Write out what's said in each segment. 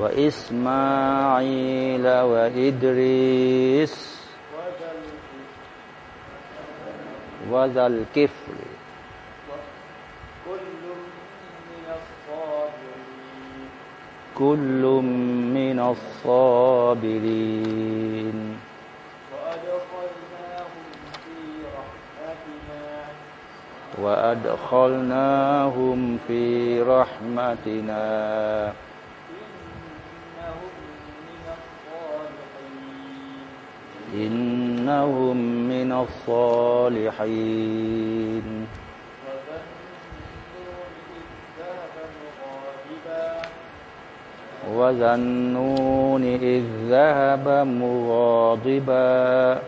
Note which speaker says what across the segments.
Speaker 1: وإسماعيل وإدريس وذا الكفل. كل من الصابرين. وأدخلناهم في رحمتنا. إنهم من الصالحين وذا إذ ذهب مغاضبا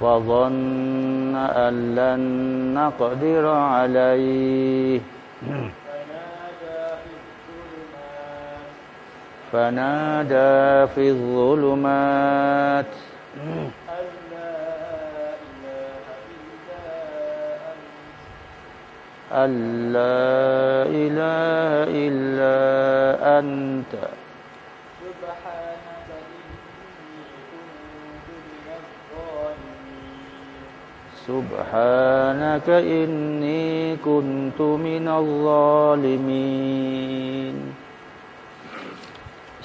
Speaker 1: فظن أن لن نقدر عليه فنادى في الظلمات. أن لا إله إلا أنت. سبحانك إني كنت من الظالمين.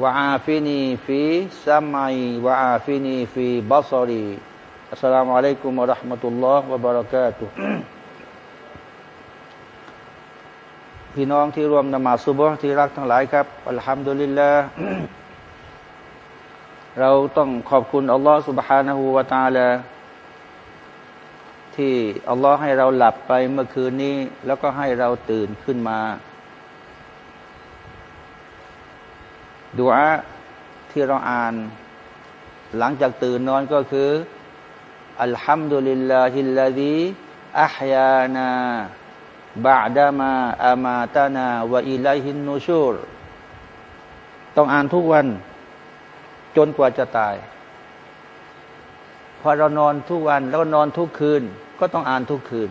Speaker 1: وعافني في سمعي وعافني في بصري السلام عليكم ورحمة الله وبركاته พี่น้องที่รวมนมาสุบฮ์ที่รักทั้งหลายครับอัลฮัมดุลิลลาห์เราต้องขอบคุณอัลลอฮ์ سبحانه และ تعالى ที่อัลลอฮ์ให้เราหลับไปเมื่อคืนนี้ แล้วก็ให้เราตื่นขึ้นมา ดูอาที่เราอ่าน หลังจากตื่นนอนก็คืออัลฮัมดุลิลลาฮิลลาดีอัพยานาบาดามาอามาตานาวะอิลัยฮินนูชูรต้องอ่านทุกวัน จนกว่าจะตาย พอเรานอนทุกวันแล้วนอนทุกคืน ก็ต้องอ่านทุกคืน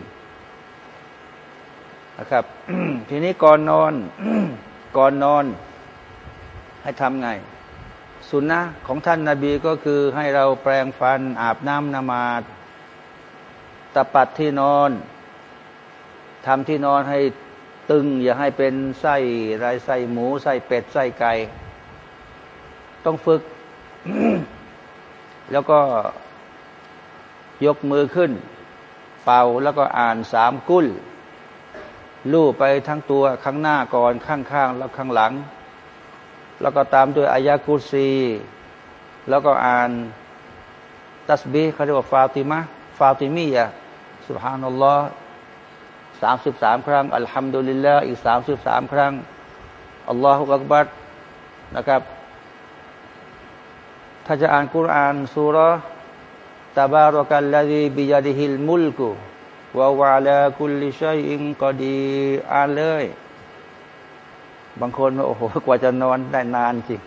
Speaker 1: นะครับ ทีนี้ก่อนนอน ก่อนนอน ให้ทำไง สุนนะของท่านนาบีก็คือให้เราแปรงฟันอาบน้ำนมาดตะปัดที่นอนทำที่นอนให้ตึง อย่าให้เป็นไส้ไรไส้หมูไส้เป็ดไส้ไก่ต้องฝึก แล้วก็ยกมือขึ้น เป่าแล้วก็อ่านสามกุ้ลลู่ไปทั้งตัวข้างหน้าก่อนข้างๆ แล้วข้างหลัง แล้วก็ตามด้วยอายะกุซี แล้วก็อ่านตัสบีเขาเรียกว่าฟาติมะฟาติมียะสุบฮานัลลอฮ์สามสิบสามครั้ง อัลฮัมดุลิลลาห์อีกสามสิบสามครั้ง อัลลอฮฺอักบัดนะครับ ถ้าจะอ่านกุรานสุรตาบารกัลลดีบิยาดิฮิลมุลกุวาวาลาคุลิชัยอิงกอดีอ่านเลย บางคนโอ้โหกว่าจะนอนได้นานจริง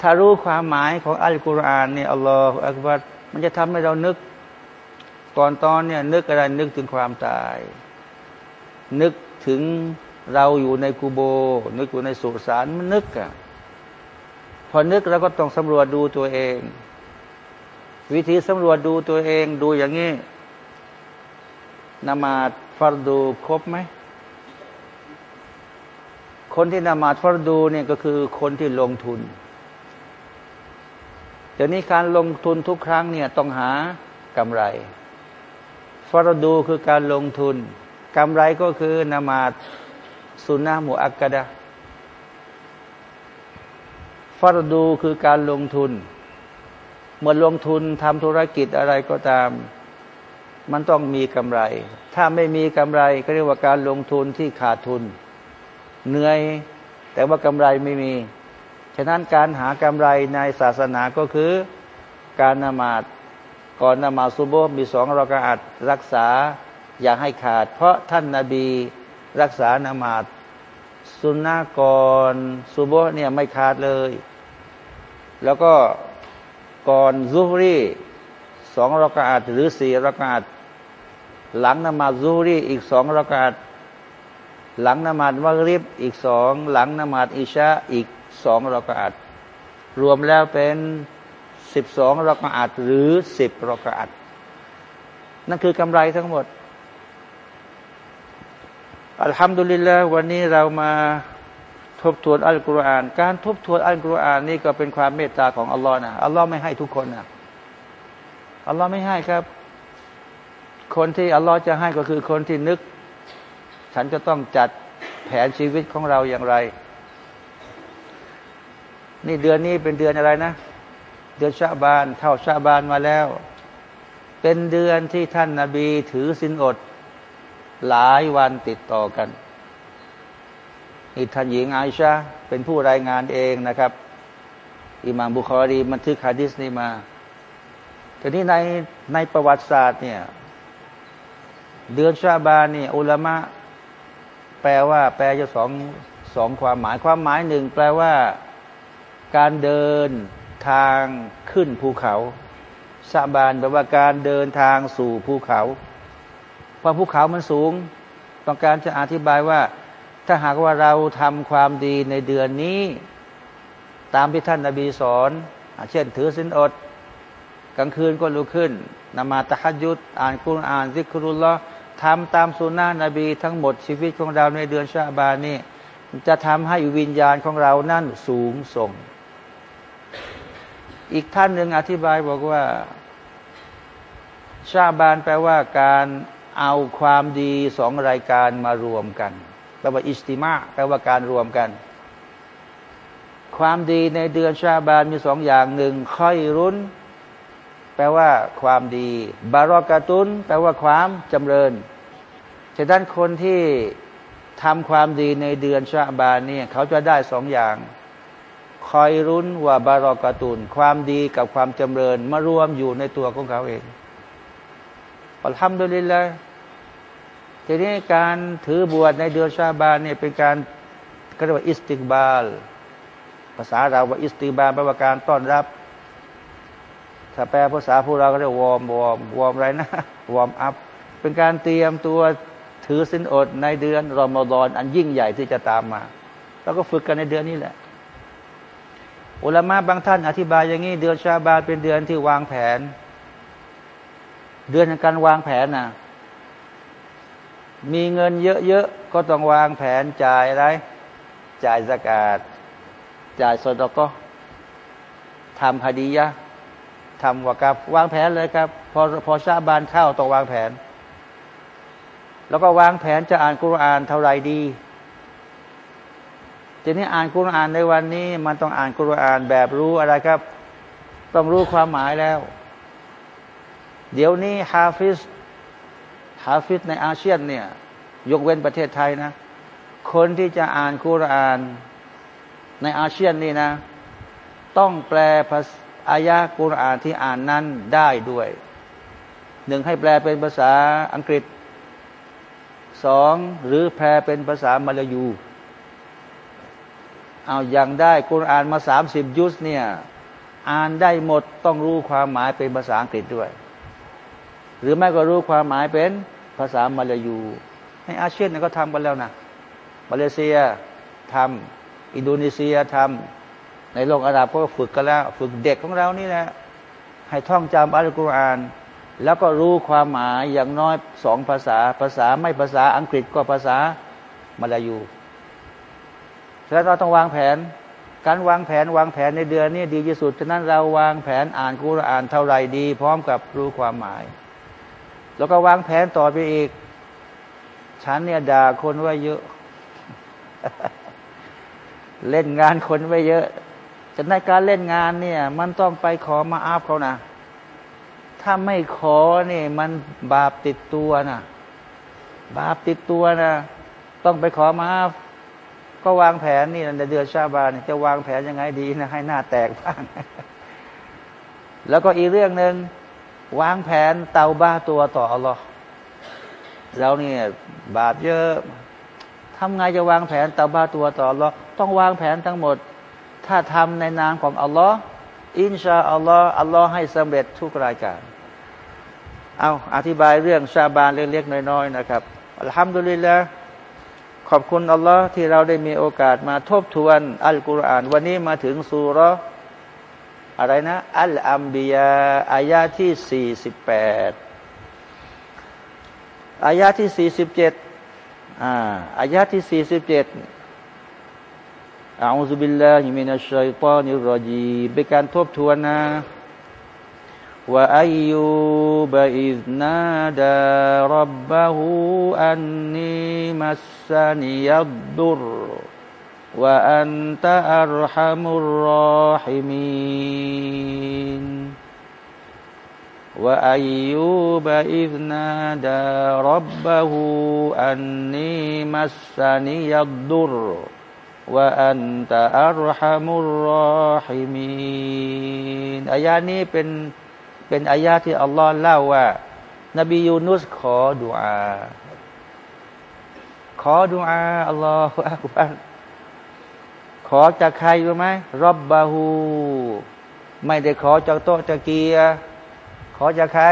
Speaker 1: ถ้ารู้ความหมายของอัลกุรอานเนี่ยอัลลอฮฺอักบัรมันจะทำให้เรานึก ก่อนตอนเนี่ย นึกอะไรนึกถึงความตาย นึกถึงเราอยู่ในกูโบ นึกอยู่ในสุสานมันนึกอะพอนึกเราก็ต้องสำรวจดูตัวเอง วิธีสำรวจดูตัวเองดูอย่างนี้นมาดฟัรดูครบไหม คนที่นมาดฟัรดูเนี่ยก็คือคนที่ลงทุน เดี๋ยวนี้การลงทุนทุกครั้งเนี่ยต้องหากำไรฟัรดูคือการลงทุนกำไรก็คือนมาดสุนนะมุอักกะดะฟัรดูคือการลงทุน เมื่อลงทุนทำธุรกิจอะไรก็ตาม มันต้องมีกำไร ถ้าไม่มีกำไรก็เรียกว่าการลงทุนที่ขาดทุน เหนื่อย แต่ว่ากำไรไม่มี ฉะนั้นการหากำไรในศาสนาก็คือการนมาดก่อนนมาซุโบมีสองรากาอัดรักษาอย่าให้ขาด เพราะท่านนาบีรักษานมาดสุนนะก่อนซุโบเนี่ยไม่ขาดเลย แล้วก็ก่อนซุฮรีสองรากาอัดหรือสี่รากาอัดหลังนมาซูรีอีกสองรากาศ หลังนมาดมักริบอีกสองหลังนมาดอิชาอีกสองรากาศรวมแล้วเป็นสิบสองรากาศหรือสิบรากาศนั่นคือกำไรทั้งหมดอัลฮัมดุลิลละวันนี้เรามาทบทวนอัลกุรอาน การทบทวนอัลกุรอานนี่ก็เป็นความเมตตาของอัลลอฮ์นะอัลลอฮ์ไม่ให้ทุกคนนะอัลลอฮ์ไม่ให้ครับ คนที่อัลลอฮ์จะให้ก็คือคนที่นึก ฉันจะต้องจัดแผนชีวิตของเราอย่างไร นี่เดือนนี้เป็นเดือนอะไรนะ เดือนชาบานเข้าชาบานมาแล้ว เป็นเดือนที่ท่านนาบีถือสินอด หลายวันติดต่อกันนี่ท่านหญิงไอชาเป็นผู้รายงานเองนะครับอิหม่ามบุคอรีบันทึกฮะดิษนี้มาแต่นี้ในในประวัติศาสตร์เนี่ย เดือนชาบานนี่อุลามะ แปลว่า แปลจะสองสองความหมายความหมายหนึ่งแปลว่า การเดินทางขึ้นภูเขาชาบานแปลว่าการเดินทางสู่ภูเขา เพราะภูเขามันสูง ต้องการจะอธิบายว่า ถ้าหากว่าเราทำความดีในเดือนนี้ ตามที่ท่านนาบีสอนเช่น ถือสินอด กลางคืนก็ลุกขึ้นนมาตะฮัดยุดอ่านคุรอ่านซิกรุลลอ ทำตามสุนนะนบีทั้งหมดชีวิตของเราในเดือนชาบานนี่จะทำให้วิญญาณของเรานั่นสูงส่ง อีกท่านหนึ่งอธิบายบอกว่า ชาบานแปลว่าการเอาความดีสองรายการมารวมกันแปลว่าอิสติมาแปลว่าการรวมกัน ความดีในเดือนชาบานมีสองอย่างหนึ่งค่อยรุนแปลว่าความดี บารอกาตุนแปลว่าความจำเริญ ฉะนั้นคนที่ทำความดีในเดือนชาบานเนี่ยเขาจะได้สองอย่าง คอยรุนว่าบารอกาตุนความดีกับความจำเริญมารวมอยู่ในตัวของเขาเองالحمد لله ทีนี้การถือบวชในเดือนชาบานเนี่ยเป็นการเรียกว่า استقبال ภาษาเราว่า استقبال แปลว่าการต้อนรับ ถ้าแปลภาษาพวกเราก็เรียก warm warm warm อะไรนะ warm up เป็นการเตรียมตัว ถือศีลอดในเดือนรอมฎอนอันยิ่งใหญ่ที่จะตามมา แล้วก็ฝึกกันในเดือนนี้แหละ อุลามะบางท่านอธิบายอย่างนี้เดือนชาบานเป็นเดือนที่วางแผน เดือนในการวางแผนนะมีเงินเยอะๆก็ต้องวางแผนจ่ายอะไร จ่ายสกาดจ่ายสดก็ทำฮดียะทำว่ากับวางแผนเลยครับ พอพอชาบานเข้าต้องวางแผน แล้วก็วางแผนจะอ่านกุรอานเท่าไรดีทีนี้อ่านกุรอานในวันนี้ มันต้องอ่านกุรอานแบบรู้อะไรครับ ต้องรู้ความหมายแล้ว เดี๋ยวนี้ حافظ حافظ ในอาเซียนเนี่ย ยกเว้นประเทศไทยนะ คนที่จะอ่านกุรอานในอาเซียนนี่นะ ต้องแปลภาษาอายะกุรอานที่อ่านนั้นได้ด้วย หนึ่งให้แปลเป็นภาษาอังกฤษ สองหรือแปลเป็นภาษามาลายู เอาอย่างได้กุรอานมาสามสิบยุสเนี่ยอ่านได้หมดต้องรู้ความหมายเป็นภาษาอังกฤษด้วย หรือไม่ก็รู้ความหมายเป็นภาษามาลายู ในอาเซียนก็ทำกันแล้วนะมาเลเซียทำอินโดนีเซียทำในโลกอาหรับก็ฝึกกันแล้ว ฝึกเด็กของเรานี่แหละให้ท่องจำอัลกุรอาน แล้วก็รู้ความหมายอย่างน้อยสองภาษา ภาษาไม่ภาษาอังกฤษก็ภาษามาลายูแล้วเราต้องวางแผน การวางแผนวางแผนในเดือนนี้ดีที่สุด ฉะนั้นเราวางแผนอ่านกุรอานเท่าไรดี พร้อมกับรู้ความหมาย แล้วก็วางแผนต่อไปอีก ฉันเนี่ยด่าคนไว้เยอะ เล่นงานคนไว้เยอะจะในการเล่นงานเนี่ย มันต้องไปขอมาอาบเขานะ ถ้าไม่ขอเนี่ยมันบาปติดตัวนะบาปติดตัวนะต้องไปขอมาก็วางแผนนี่ในเดือนชาบานจะวางแผนยังไงดีนะให้หน้าแตกบ้าง แล้วก็อีกเรื่องหนึ่งวางแผนเตาบ้าตัวต่ออัลลอฮ์เราเนี่ยบาปเยอะทำไงจะวางแผนเตาบ้าตัวต่ออัลลอฮ์ต้องวางแผนทั้งหมด ถ้าทำในนามของอัลลอฮ์อินชาอัลลอฮ์อัลลอฮ์ให้สำเร็จทุกรายการ เอาอธิบายเรื่องชาบานเล็กๆน้อยๆนะครับอัลฮัมดุลิลละขอบคุณอัลลอฮ์ที่เราได้มีโอกาสมาทบทวนอัลกุรอาน วันนี้มาถึงสุรอะไรนะ อัลอัมบียาอายาที่สี่สิบแปดอายาที่สี่สิบเจ็ดอ่าอายาที่สี่สิบเจ็ดอาอุบิลลาฮิมินัชชัยตานิรรจีเป็นการทบทวนนะ ว่าอายุบอิสนาดารบบะฮูอันนีมัสซานิยัดดุรว่าอันตะอัลฮัมุรราฮิมีน وأيوب إذ نادى ربه أني مسني الضر وأنت أرحم الراحمين อายานี้เป็น เป็นอายาที่อัลลอฮ์เล่าว่า นบียูนุสขอดุอาขอดุอาอัลลอฮฺอักบัรขอจากใครรู้ไหมรบบาหูไม่ได้ขอจากโตจากเกียขอจากใคร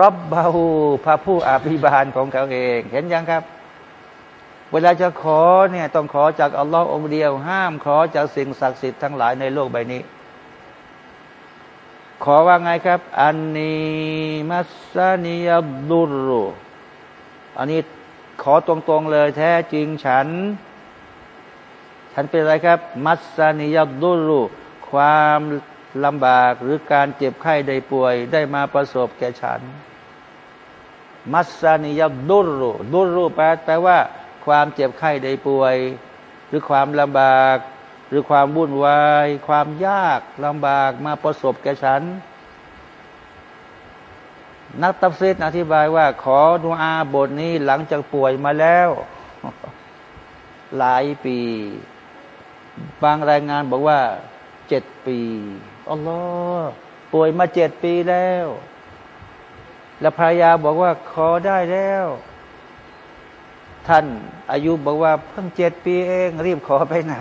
Speaker 1: รบบาหูพระผู้อภิบาลของเขาเอง เห็นยังครับ เวลาจะขอเนี่ยต้องขอจากอัลลอฮ์องเดียว ห้ามขอจากสิ่งศักดิ์สิทธิ์ทั้งหลายในโลกใบนี้ ขอว่าไงครับ อันนี้มัสนิยบุรุอันนี้ขอตรงๆเลยแท้จริงฉัน ฉันเป็นอะไรครับ มัสนิยบุรุความลำบากหรือการเจ็บไข้ได้ป่วย ได้มาประสบแก่ฉัน مسني الضر แปลแปลว่า ความเจ็บไข้ได้ป่วย หรือความลำบาก หรือความวุ่นวาย ความยากลำบากมาประสบแก่ฉัน นักตัฟซีรอธิบายว่า ขอดุอาบทนี้หลังจากป่วยมาแล้ว หลายปี บางรายงานบอกว่าเจ็ดปีอัลลอฮ์ป่วยมาเจ็ดปีแล้ว แล้วภรรยาบอกว่าขอได้แล้ว ท่านอายุบอกว่าเพิ่งเจ็ดปีเอง รีบขอไปไหน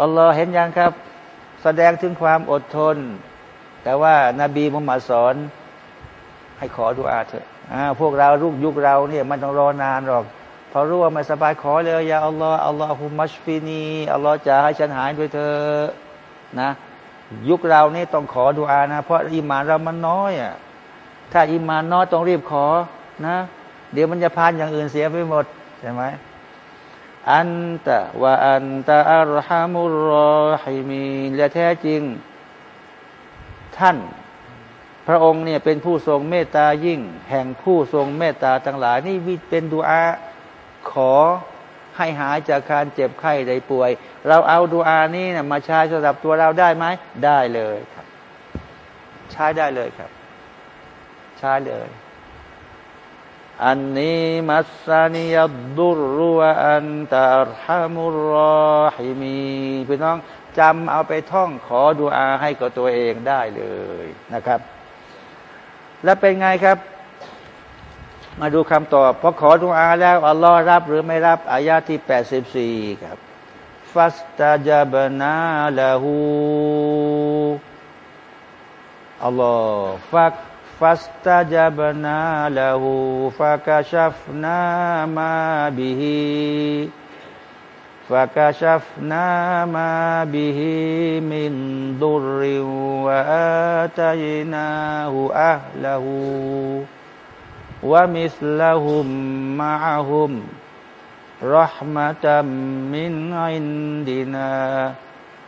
Speaker 1: อัลลอฮ์เห็นยังครับ แสดงถึงความอดทน แต่ว่านาบีมุฮัมมัดสอน ให้ขอดุอาเถอะพวกเราลูกยุคเราเนี่ยมันต้องรอนานหรอก พอรู้ว่าไม่สบายขอเลยอย่าอัลลอฮ์อัลลอฮุมัชฟินีอัลลอฮ์จะให้ฉันหายด้วยเธอนะ ยุคเรานี่ต้องขอดุอานะ เพราะอิมานเรามันน้อยอะถ้าอิมานน้อยต้องรีบขอนะ เดี๋ยวมันจะพานอย่างอื่นเสียไปหมดใช่ไหม อันตะว่าอันตะอัลฮามุรอฮิมีและแท้จริง ท่าน พระองค์เนี่ยเป็นผู้ทรงเมตตายิ่ง แห่งผู้ทรงเมตตาทั้งหลาย นี่วิเป็นดุอาขอให้หายจากการเจ็บไข้ได้ป่วย เราเอาดุอานี้นะมาใช้สำหรับตัวเราได้ไหม ได้เลยครับ ใช้ได้เลยครับ ใช้เลย อันนี้มัสานิยดุรุวอันตารฮามุรอฮิมีพี่น้องจำเอาไปท่องขอดูอาให้กับตัวเองได้เลยนะครับ แล้วเป็นไงครับ มาดูคำตอบพอขอดูอาแล้วอัลลอฮ์รับหรือไม่รับอายาที่แปดสิบสี่ครับฟัสตาจาบนาละหูอัลลอฮ์ฟัก فاستجبنا له فكشفنا ما به. فكشفنا ما به من ضر وآتيناه أهله ومثلهم معهم رحمة من عندنا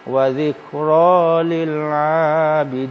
Speaker 1: وذكرى للعابدين.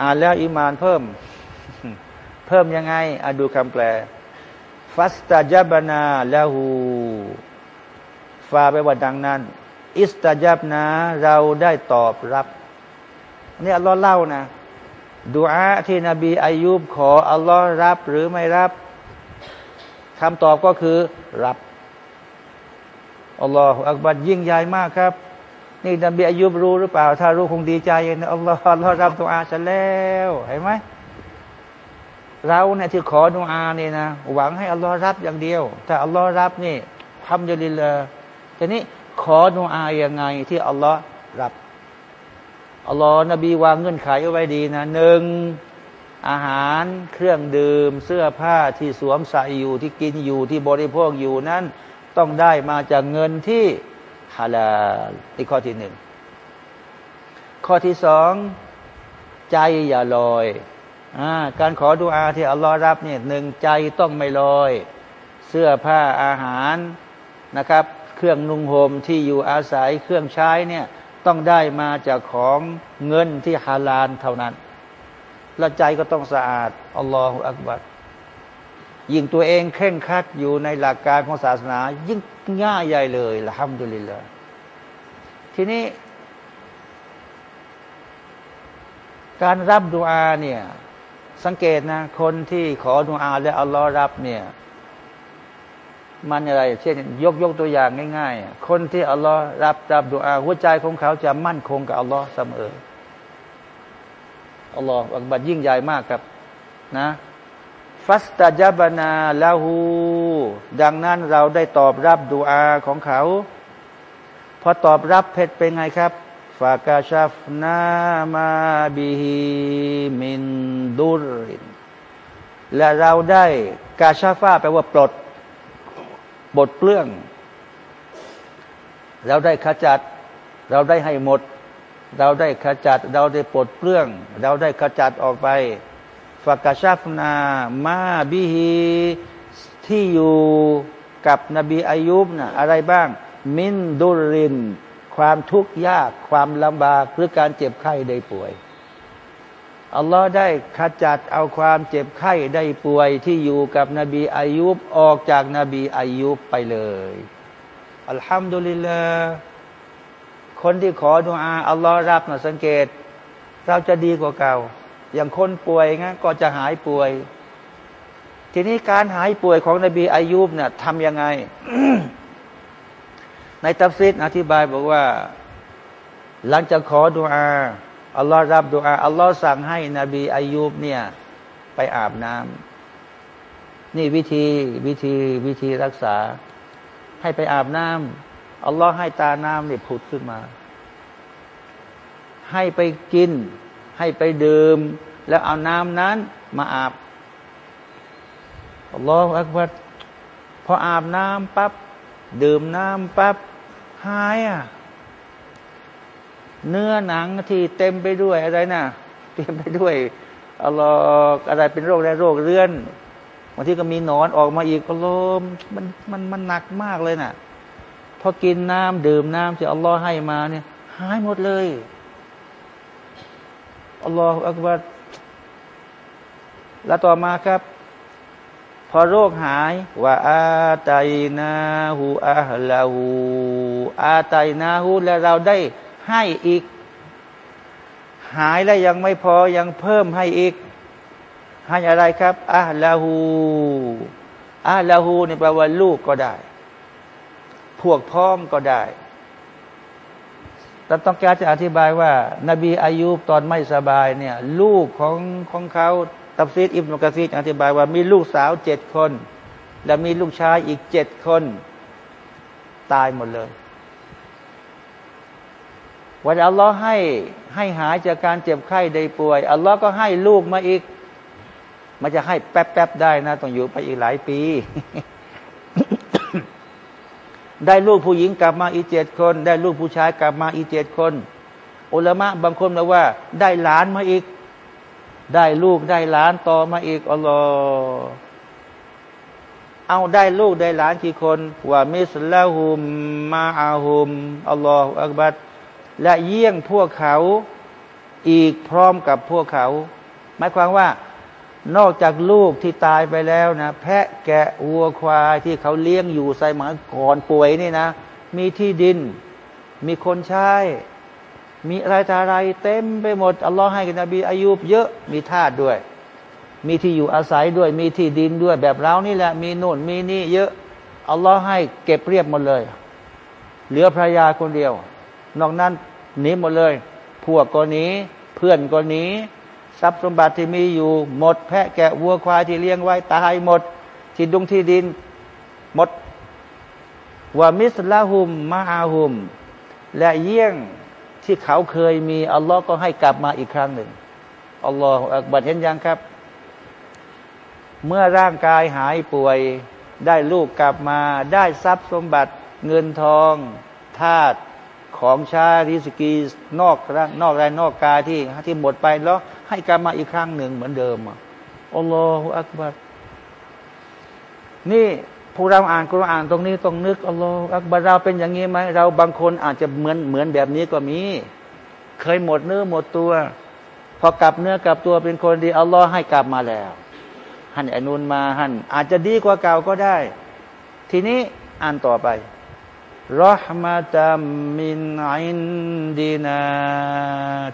Speaker 1: อ่านแล้วอิมานเพิ่ม เพิ่มยังไงอะดูคำแปล ฟัสตาจับนาละหูฟาไปว่าดังนั้น อิสตาจับนาเราได้ตอบรับนี่อัลลอฮ์เล่านะดูอาที่นบีอายุบขออัลลอฮ์รับหรือไม่รับคำตอบก็คือรับอัลลอฮฺอักบัดยิ่งใหญ่มากครับ นี่นบีอายุบรู้หรือเปล่า ถ้ารู้คงดีใจนะอัลลอฮ์อัลลอฮ์รับตัวอาฉันแล้วเห็นไหมเราเนี่ยที่ขอดุอาเนี่ยนะหวังให้อัลลอฮ์รับอย่างเดียวถ้าอัลลอฮ์รับนี่ทำยุลิลละทีนี้ขอดุอาอย่างไง ที่อัลลอฮ์รับอัลลอฮ์นบีวางเงื่อนไขเอาไว้ดีนะหนึ่งอาหารเครื่องดื่ม เสื้อผ้าที่สวมใส่อยู่ที่กินอยู่ที่บริโภคอยู่นั้น ต้องได้มาจากเงินที่ ฮาลาลนี่ข้อที่หนึ่งข้อที่สองใจอย่าลอยการขอดุอาที่อัลลอฮ์รับเนี่ยหนึ่งใจต้องไม่ลอย เสื้อผ้าอาหารนะครับ เครื่องนุ่งห่มที่อยู่อาศัยเครื่องใช้เนี่ยต้องได้มาจากของเงินที่ฮาลาลเท่านั้น และใจก็ต้องสะอาดอัลลอฮฺอักบัร ยิ่งตัวเองเคร่งครัดอยู่ในหลักการของศาสนา ยิ่งง่ายใหญ่เลยละฮัมดุลิลละทีนี้ การรับดุอาเนี่ย สังเกตนะ คนที่ขอดุอาและอัลลอฮ์รับเนี่ย มันอะไร เช่น ยกยกตัวอย่างง่ายๆ คนที่อัลลอฮ์รับรับดุอาหัวใจของเขาจะมั่นคงกับอัลลอฮ์เสมออัลลอฮ์อักบัดยิ่งใหญ่มากครับนะ ฟัสตาจบนาลาหูดังนั้นเราได้ตอบรับดุอาของเขา พอตอบรับเพชรเป็นไงครับฟากาชาฟนามาบิฮิมินดุรินและเราได้กาชาฟ้าแปลว่าปลดบทเปลื้อง เราได้ขจัด เราได้ให้หมด เราได้ขจัด เราได้ปลดเปลื้อง เราได้ขจัดออกไป ฟากชาฟนามาบิฮีที่อยู่กับนบีอายุบนะอะไรบ้าง มินดุริน ความทุกข์ยากความลำบากหรือการเจ็บไข้ได้ป่วยอัลลอฮ์ได้ขจัดเอาความเจ็บไข้ได้ป่วยที่อยู่กับนบีอายุบออกจากนบีอายุบไปเลย อัลฮัมดุลิลลาคนที่ขอดุอาอัลลอฮ์รับนะสังเกต เราจะดีกว่าเก่า อย่างคนป่วยงั้นก็จะหายป่วย ทีนี้การหายป่วยของนบีอายุบเนี่ยทำยังไง ในตัฟซิดอธิบายบอกว่า หลังจากขอดุอาอัลลอฮ์รับดุอาอัลลอฮ์สั่งให้นบีอายุบเนี่ย ไปอาบน้ำนี่วิธีวิธีวิธีรักษา ให้ไปอาบน้ำอัลลอฮ์ให้ตาน้ำเนี่ยผุดขึ้นมา ให้ไปกิน ให้ไปดื่ม แล้วเอาน้ำนั้นมาอาบอัลลอฮ์อักบัดพออาบน้ำปับ๊บดื่มน้ำปับ๊บหายอะเนื้อหนังที่เต็มไปด้วยอะไรนะเต็มไปด้วยอัลลอฮ์อะไรเป็นโรคได้โรคเรื้อนบางทีก็มีหนอนออกมาอีกอัลลอฮ์มันมันมันหนักมากเลยนะ่ะ พอกินน้ำดื่มน้ำที่อัลลอฮ์ให้มาเนี่ย หายหมดเลย อัลลอฮฺอักบัรแล้วต่อมาครับ พอโรคหายว่าอาตายนาหูอาลาหูอาตายนาหูและเราได้ให้อีก หายแล้วยังไม่พอยังเพิ่มให้อีก ให้อะไรครับอาลาหูอาลาหูนี่แปลว่าลูกก็ได้ พวกพ้องก็ได้ แต่ต้องการจะอธิบายว่า นบีอายุบตอนไม่สบายเนี่ยลูกของของเขาตับซีดอิบนุกะซีดอธิบายว่ามีลูกสาวเจ็ดคน และมีลูกชายอีกเจ็ดคน ตายหมดเลยวันอัลลอฮ์ให้ให้หายจากการเจ็บไข้ได้ป่วย อัลลอฮ์ก็ให้ลูกมาอีก มันจะให้แป๊บๆได้นะ ต้องอยู่ไปอีกหลายปี ได้ลูกผู้หญิงกลับมาอีเจ็ดคน ได้ลูกผู้ชายกลับมาอีเจ็ดคนอุลามะบางคนบอกว่า ได้หลานมาอีก ได้ลูกได้หลานต่อมาอีกอัลลอฮ์เอาได้ลูกได้หลานกี่คนว่ามิสลาหุมมาอาหุมอัลลอฮฺอักบัดและเยี่ยงพวกเขาอีกพร้อมกับพวกเขา หมายความว่า นอกจากลูกที่ตายไปแล้วนะ แพะแกะวัวควายที่เขาเลี้ยงอยู่ใส่หมาก่อนป่วยนี่นะ มีที่ดิน มีคนใช้ มีอะไรตาอะไร เต็มไปหมด อัลลอฮ์ให้กับนบีอายุบเยอะมีทาสด้วย มีที่อยู่อาศัยด้วย มีที่ดินด้วยแบบเรานี่แหละ มีโน่นมีนี่เยอะ อัลลอฮ์ให้เก็บเรียบหมดเลย เหลือภรรยาคนเดียว นอกนั้นหนีหมดเลย พวกก็หนีเพื่อนก็หนี ทรัพย์สมบัติที่มีอยู่ หมดแพะแกะวัวควายที่เลี้ยงไว้ตายหมดที่ดุงที่ดินหมดว่ามิสลาหุมมาอาหุม และเยี่ยงที่เขาเคยมีอัลลอฮ์ก็ให้กลับมาอีกครั้งหนึ่งอัลลอฮฺอักบัดเห็นยังครับ เมื่อร่างกายหายป่วยได้ลูกกลับมา ได้ทรัพย์สมบัติเงินทองทาต ของชาริสกีนอกนอกแรงนอกกายที่ที่หมดไปแล้วให้กลับมาอีกครั้งหนึ่งเหมือนเดิมอัลลอฮฺอักบัรนี่พวกเราอ่านกุรอานตรงนี้ต้องนึกอัลลอฮฺอักบัรเราเป็นอย่างนี้ไหมเราบางคนอาจจะเหมือนเหมือนแบบนี้ก็มี เคยหมดเนื้อหมดตัว พอกลับเนื้อกลับตัวเป็นคนดีอัลลอฮ์ให้กลับมาแล้วหันอนุนมาหันอาจจะดีกว่าเก่าก็ได้ ทีนี้อ่านต่อไป รหมาตัมมินอินดีนา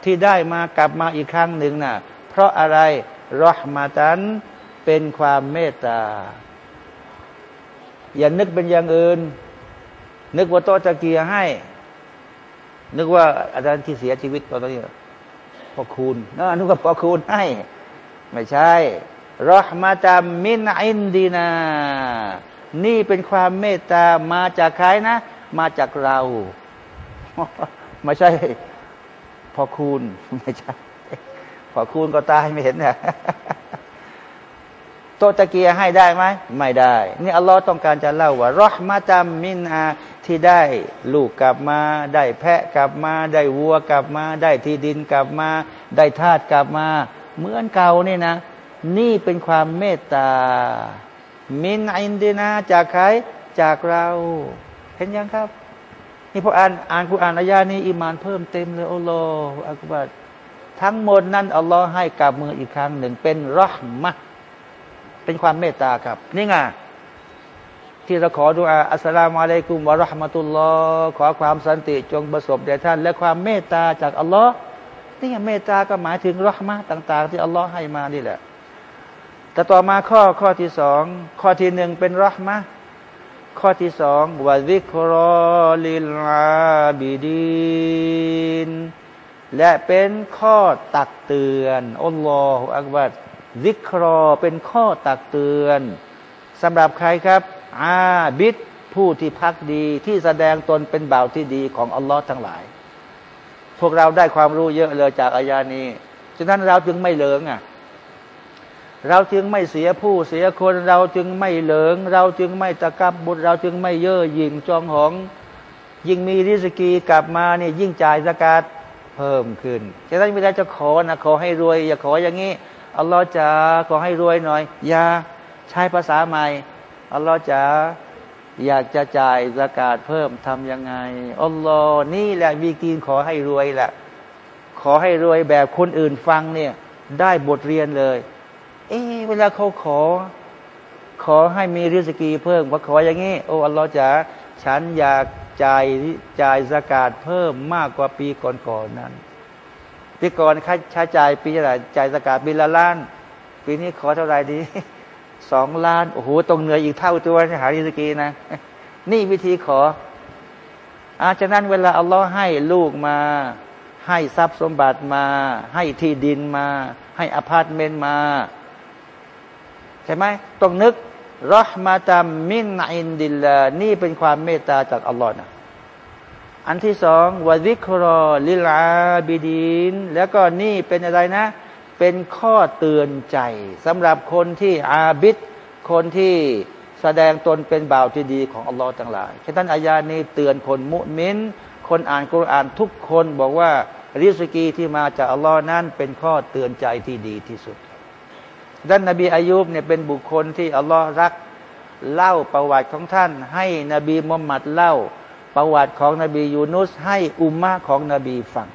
Speaker 1: ที่ได้มากลับมาอีกครั้งหนึ่งนะ่ะ เพราะอะไรรหมาตันเป็นความเมตตา อย่านึกเป็นอย่างอื่น นึกว่าโตจะเกียให้ นึกว่าอาจารย์ที่เสียชีวิตตอนนี้พอคูณนะนึกว่าพอคูณให้ ไม่ใช่รหมาตัมมินอินดีนา นี่เป็นความเมตตามาจากใครนะ มาจากเรา ไม่ใช่ พอคูณไม่ใช่ พอคูณก็ตายไม่เห็นเนี่ยโตตะเกียให้ได้ไหมไม่ได้ นี่อัลลอฮ์ต้องการจะเล่าว่ารหมาจำมินอาที่ได้ลูกกลับมา ได้แพะกลับมา ได้วัวกลับมา ได้ที่ดินกลับมา ได้ทาสกลับมา เหมือนเก่านี่นะ นี่เป็นความเมตตา มินอินดีนาจากใครจากเรา เห็นยังครับ นี่พออ่านอ่านกุอ่านอายานี้อิมานเพิ่มเต็มเลยอัลลอฮฺอักบัดทั้งหมดนั้นอัลลอฮ์ให้กับมืออีกครั้งหนึ่ง เป็นรหมะเป็นความเมตตาครับ นี่ไงที่เราขอดูอาอัสลามุอะลัยกุมวะราะห์มะตุลลอฮ์ขอความสันติจงประสบแด่ท่าน และความเมตตาจากอัลลอฮ์นี่เมตตาก็หมายถึงรหมะต่าง ๆ ที่อัลลอฮ์ให้มานี่แหละแต่ต่อมาข้อข้อที่สองข้อที่หนึ่งเป็นรหมะ ข้อที่สองวะซิกรอลิลอาบิดีนและเป็นข้อตักเตือนอัลลอฮฺอักบัดซิกรอเป็นข้อตักเตือนสำหรับใครครับอาบิดผู้ที่พักดีที่แสดงตนเป็นบ่าวที่ดีของอัลลอฮ์ทั้งหลาย พวกเราได้ความรู้เยอะเลยจากอายานี้ ฉะนั้นเราจึงไม่เลิงอะ เราจึงไม่เสียผู้เสียคนเราจึงไม่เหลิง เราจึงไม่ตะกับบุตรเราจึงไม่เย่อหยิ่งจองหอง ยิ่งมีริสกีกลับมาเนี่ยยิ่งจ่ายสกาดเพิ่มขึ้นฉะนั้นไม่ได้จะขอนะขอให้รวย อย่าขออย่างนี้อัลลอฮ์จะขอให้รวยหน่อย อย่าใช้ภาษาใหม่อัลลอฮ์จะอยากจะจ่ายสกาดเพิ่มทำยังไงอัลลอฮ์นี่แหละวิกีนขอให้รวยแหละขอให้รวยแบบคนอื่นฟังเนี่ยได้บทเรียนเลย เอเวลาเขาขอ ขอให้มีริสกีเพิ่มว่าขออย่างนี้ โอ้อัลลอฮ์จะฉันอยากจ่ายจ่ายสกาดเพิ่มมากกว่าปีก่อนๆนนั้นปีก่อนค่าใช้จ่ายปีเท่าไหร่จ่ายสกาดปีละล้าน ปีนี้ขอเท่าไหร่ดีสองล้านโอ้โหตรงเหนืออีกเท่าตัวหาริสกีนะ นี่วิธีขอ อาจากนั้นเวลาอัลลอฮ์ให้ลูกมาให้ทรัพย์สมบัติมา ให้ที่ดินมา ให้อพาร์ตเมนต์มา ใช่ไหมต้องนึก رحمة من عندنا นี่เป็นความเมตตาจากอัลลอฮ์นะอันที่สอง وذكرى للعابدين แล้วก็นี่เป็นอะไรนะ เป็นข้อเตือนใจสำหรับคนที่ عابد คนที่แสดงตนเป็นบ่าวที่ดีของอัลลอฮ์ทั้งหลายท่านอายานี้เตือนคนมุมิน คนอ่านกุรอานทุกคนบอกว่าริสกีที่มาจากอัลลอฮ์นั้นเป็นข้อเตือนใจที่ดีที่สุด ด้านนบีอายุบเนี่ยเป็นบุคคลที่อัลลอฮ์รักเล่าประวัติของท่าน ให้นบีมุฮัมมัดเล่า ประวัติของนบียูนุส ให้อุมมะของนบีฟัง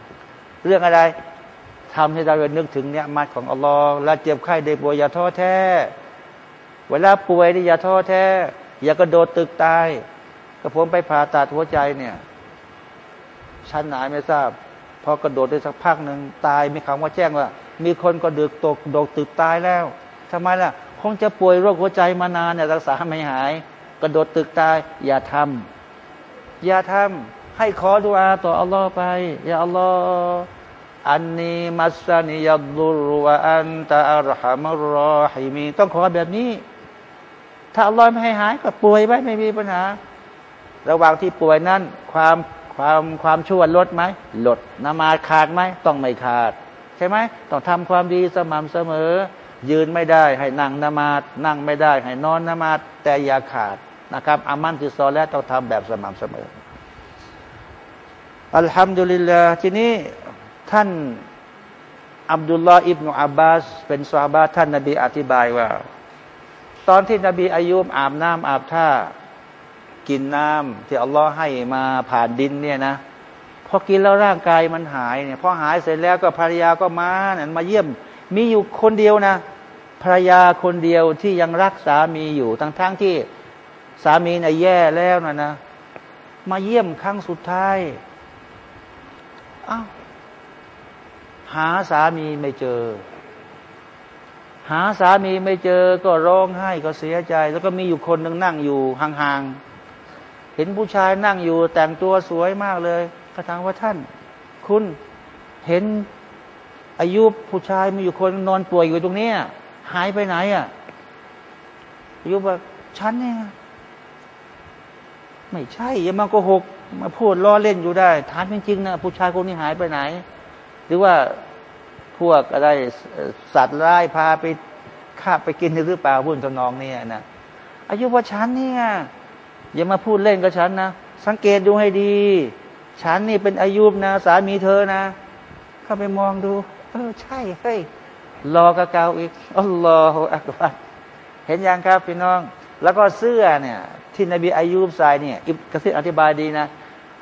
Speaker 1: เรื่องอะไรทำให้เราเนึกถึงเนี่ยมาของอัลลอฮ์และเจ็บไข้ได้ป่วยอย่าท้อแท้ เวลาป่วยนี่อย่าท้อแท้ อย่ากระโดดตึกตายก็ผมไปผ่าตัดหัวใจเนี่ยชั้นไหนไม่ทราบพอกระโดดได้สักพักหนึ่งตายมีคำว่าแจ้งว่า มีคนก็ดึกตกโดดตึกตายแล้วทำไมล่ะ คงจะป่วยโรคหัวใจมานานเนี่ยรักษาไม่หาย กระโดดตึกตาย อย่าทำอย่าทำให้ขอดุอาต่ออัลลอฮ์ไป อย่าอัลลอฮ์อันนี้มัสนิยัดุรวะอันตะอัลฮามรอฮิมีต้องขอแบบนี้ ถ้าอัลลอฮ์ไม่ให้หายก็ป่วยไว้ไม่มีปัญหา ระหว่างที่ป่วยนั้นความความความชั่วลดไหมลดนมาขาดไหมต้องไม่ขาด ใช่ไหมต้องทำความดีสม่ำเสมอ ยืนไม่ได้ให้นั่งนมาดนั่งไม่ได้ ให้นอนนมาดแต่อย่าขาดนะครับอามันที่ซอแล้วต้องทำแบบสม่ำเสมออัลฮัมดุลิลลาห์ทีนี้ท่านอับดุลลอฮ์อิบนุอับบาส เป็นซาบาท่านนบีอธิบายว่า ตอนที่นบีอายุบอาบน้ำอาบท่า กินน้ำที่อัลลอฮ์ให้มาผ่านดินเนี่ยนะ อกินแล้วร่างกายมันหายเนี่ยพอหายเสร็จแล้วก็ภรรยาก็มาเนี่ยมาเยี่ยม มีอยู่คนเดียวนะภรรยาคนเดียวที่ยังรักสามีอยู่ทั้งๆทที่สามีเนี่ยแย่แล้วนะนะ มาเยี่ยมครั้งสุดท้ายอ้าวหาสามีไม่เจอ หาสามีไม่เจอ ก็ร้องไห้ก็เสียใจ แล้วก็มีอยู่คนหนึ่งนั่งอยู่ห่างๆเห็นผู้ชายนั่งอยู่แต่งตัวสวยมากเลย ก็ถามว่าท่าน คุณเห็นอายุผู้ชายมีอยู่คนนอนป่วยอยู่ตรงนี้หายไปไหนอะอายุบอกฉันเนี่ยไม่ใช่อย่ามาโกหก มาพูดล้อเล่นอยู่ได้ถามจริงๆนะผู้ชายคนนี้หายไปไหน หรือว่าพวกอะไรสัตว์ร้ายพาไปฆ่าไปกินหรือเปล่าพูดทำนองเนี้นะอายุว่าฉันเนี่ยอย่ามาพูดเล่นกับฉันนะสังเกตดูให้ดี ฉันนี่เป็นอายุบนะ สามีเธอนะ เข้าไปมองดู เออ ใช่เฮ้ยรอกระเกาอีกอัลลอฮฺอักบัรเห็นยังครับพี่น้อง แล้วก็เสื้อเนี่ย ที่นบีอายุบใส่เนี่ยอิบกระซิบอธิบายดีนะ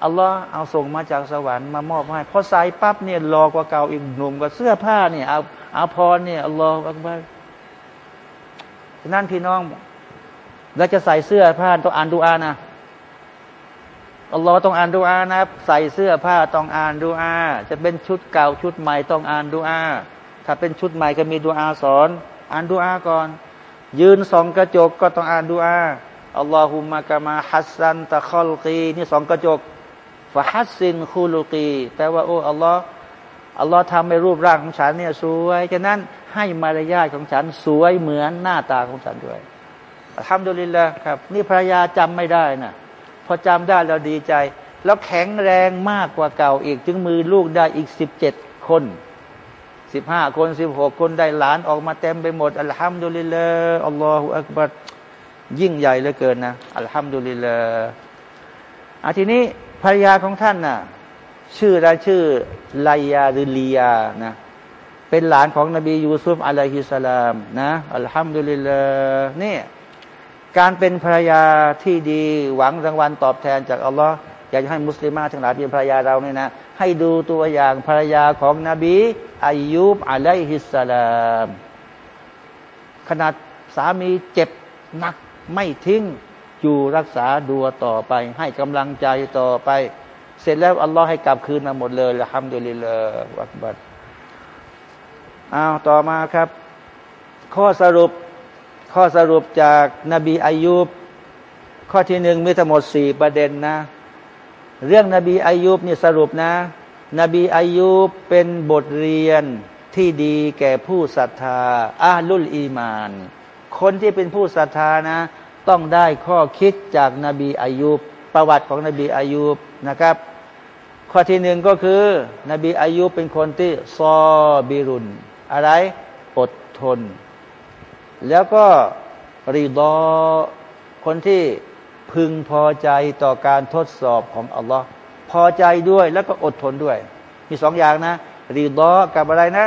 Speaker 1: อัลลอฮ์เอาส่งมาจากสวรรค์มามอบให้พอใส่ปั๊บเนี่ยรอกว่าเก่าอีกหนุ่มกับเสื้อผ้าเนี่ยเอาเอาพรเนี่ยอัลลอฮ์อักบัรนั่นพี่น้องเราจะใส่เสื้อผ้าต้องอ่านดูอานะ อัลลอฮ์ต้องอ่านดูอานะใส่เสื้อผ้าต้องอ่านดูอาจะเป็นชุดเก่าชุดใหม่ต้องอ่านดูอาถ้าเป็นชุดใหม่ก็มีดูอาสอน อ่านดูอาก่อน ยืนสองกระจกก็ต้องอ่านดูอาاللهم كما حسنت خلقي นี่สองกระจกفحسن خلقي แปลว่าโอ้อัลลอฮ์อัลลอฮ์ทำให้รูปร่างของฉันเนี่ยสวยฉะนั้นให้มารยาทของฉันสวยเหมือนหน้าตาของฉันด้วยالحمد لله ครับ นี่ภรรยาจำไม่ได้น่ะ พอจำได้เราดีใจ แล้วแข็งแรงมากกว่าเก่าอีก จึงมีลูกได้อีกสิบเจ็ดคนสิบห้าคนสิบหกคนได้หลานออกมาเต็มไปหมด الحمد للهอัลลอฮฺอักบัดยิ่งใหญ่เหลือเกินนะอัลฮัมดุลิลละอาทีนี้ภรรยาของท่านน่ะชื่ออะไรชื่อลายาหรือลียานะเป็นหลานของนบียูซุฟอะลัยฮิสลามนะอัลฮัมดุลิลลาห์นี่ การเป็นภรรยาที่ดีหวังรางวัลตอบแทนจากอัลลอฮ์อยากจะให้มุสลิมาทั้งหลายเป็นภรรยาเราเนี่ยนะ ให้ดูตัวอย่างภรรยาของนบีอายุบอะลัยฮิสสลามขนาดสามีเจ็บหนักไม่ทิ้งอยู่รักษาดัวต่อไป ให้กำลังใจต่อไป เสร็จแล้วอัลลอฮ์ให้กลับคืนมาหมดเลยละฮัมดุลิลลาห์วักบัดอ้าวต่อมาครับ ข้อสรุป ข้อสรุปจากนบีอายุบข้อที่หนึ่งมีทั้งหมดสี่ประเด็นนะ เรื่องนบีอายุบนี่สรุปนะ นบีอายุบเป็นบทเรียนที่ดีแก่ผู้ศรัทธาอาลุลอีมาน คนที่เป็นผู้ศรัทธานะ ต้องได้ข้อคิดจากนบีอายุบประวัติของนบีอายุบนะครับ ข้อที่หนึ่งก็คือ นบีอายุบเป็นคนที่ซอบิรุน อะไร อดทน แล้วก็รีดอคนที่พึงพอใจต่อการทดสอบของอัลลอฮ์พอใจด้วยแล้วก็อดทนด้วย มีสองอย่างนะ รีดอกับอะไรนะ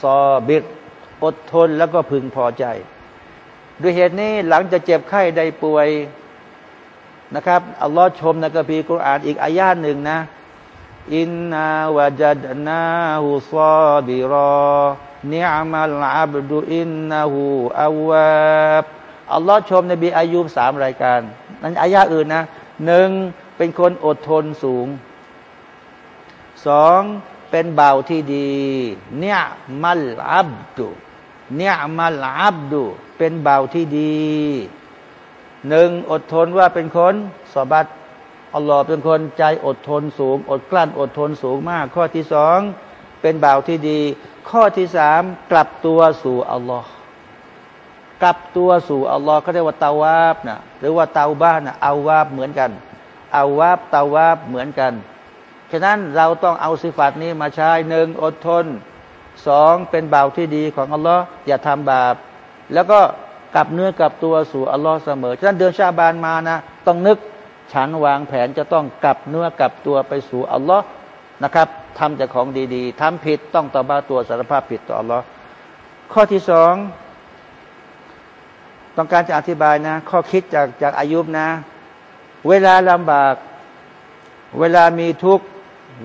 Speaker 1: ซอบิดอดทนแล้วก็พึงพอใจ ด้วยเหตุนี้หลังจะเจ็บไข้ได้ป่วยนะครับอัลลอฮ์ชมในกัมภีร์กุรอานอีกอายาหนึ่งนะ อินนาวะจัดนาหูซอบิรอ นิอามัลอับดุอินนาหูอาวาบอัลลอฮ์ชมนบีอายุบสามรายการ นั้นอายะอื่นนะหนึ่งเป็นคนอดทนสูงสองเป็นเบาที่ดี เนี่ยมัลอับดุเนี่ยมัลอับดุเป็นเบาที่ดีหนึ่งอดทนว่าเป็นคนสอบัตอัลลอฮ์เป็นคนใจอดทนสูง อดกลั้นอดทนสูงมาก ข้อที่สอง เป็นบ่าวที่ดี ข้อที่สามกลับตัวสู่อัลลอฮ์กลับตัวสู่อัลลอฮ์เขาเรียกว่าเตาวาบนะหรือว่าเตาบ้านนะเอาวาบเหมือนกัน เอาวาบเตาวาบเหมือนกันฉะนั้นเราต้องเอาสิฟัตนี้มาใช้หนึ่งอดทนสองเป็นบ่าวที่ดีของอัลลอฮ์อย่าทำบาป แล้วก็กลับเนื้อกลับตัวสู่อัลลอฮ์เสมอ ฉะนั้นเดือนชาบานมานะ ต้องนึกฉันวางแผนจะต้องกลับเนื้อกลับตัวไปสู่อัลลอฮ์นะครับ ทำแต่ของดีๆทำผิดต้องต่อบ้าตัวสารภาพผิดต่ออัลลอฮ์ข้อที่สองต้องการจะอธิบายนะ ข้อคิดจากจากอายุบนะ เวลาลำบาก เวลามีทุกข์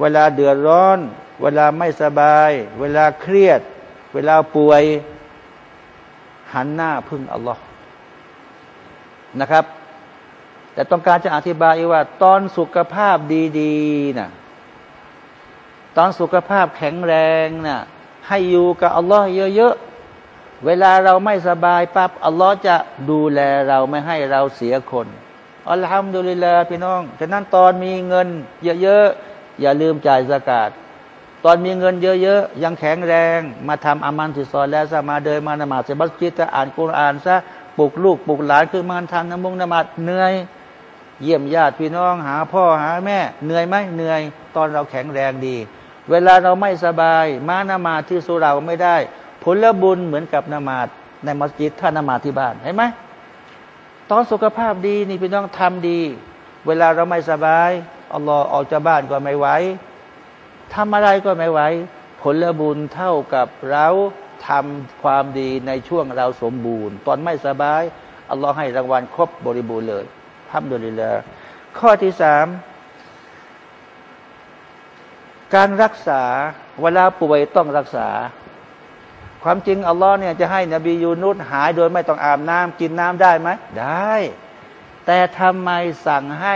Speaker 1: เวลาเดือดร้อน เวลาไม่สบาย เวลาเครียด เวลาป่วย หันหน้าพึ่งอัลลอฮ์นะครับ แต่ต้องการจะอธิบายว่า ตอนสุขภาพดีๆนะ ตอนสุขภาพแข็งแรงนะ่ะให้อยู่กับอัลลอฮ์เยอะๆ เวลาเราไม่สบายปับ๊บอัลลอฮ์จะดูแลเราไม่ให้เราเสียคนอัลฮัมดุลิลลาพี่น้องฉะนั้นตอนมีเงิน เยอะๆ อย่าลืมจ่ายสกาดตอนมีเงินเยอะๆ ยังแข็งแรง มาทำอามันติซอนแล้วซะมาเดินมานมาเซบัสจิตอ่านกุรอานซะปลุกลูกปลุกหลานคือมันทำน้ำมุงนมาดเหนื่อย เยี่ยมญาติพี่น้องหาพ่อหาแม่ เหนื่อยไหมเหนื่อย ตอนเราแข็งแรงดี เวลาเราไม่สบายมานมาที่สุราไม่ได้ ผลบุญเหมือนกับนมาดในมัสยิดถ้านมาที่บ้านเห็นไหมตอนสุขภาพดีนี่พี่น้องทำดี เวลาเราไม่สบายอัลลอฮ์ออกจากบ้านก็ไม่ไหวทำอะไรก็ไม่ไหวผลบุญเท่ากับเราทำความดีในช่วงเราสมบูรณ์ ตอนไม่สบายอัลลอฮ์ให้รางวัลครบบริบูรณ์เลยทำโดยดีเลยข้อที่สาม การรักษาเวลาป่วยต้องรักษา ความจริงอัลลอฮ์เนี่ยจะให้นบียูนุสหายโดยไม่ต้องอาบน้ำกินน้ำได้ไหมได้ แต่ทำไมสั่งให้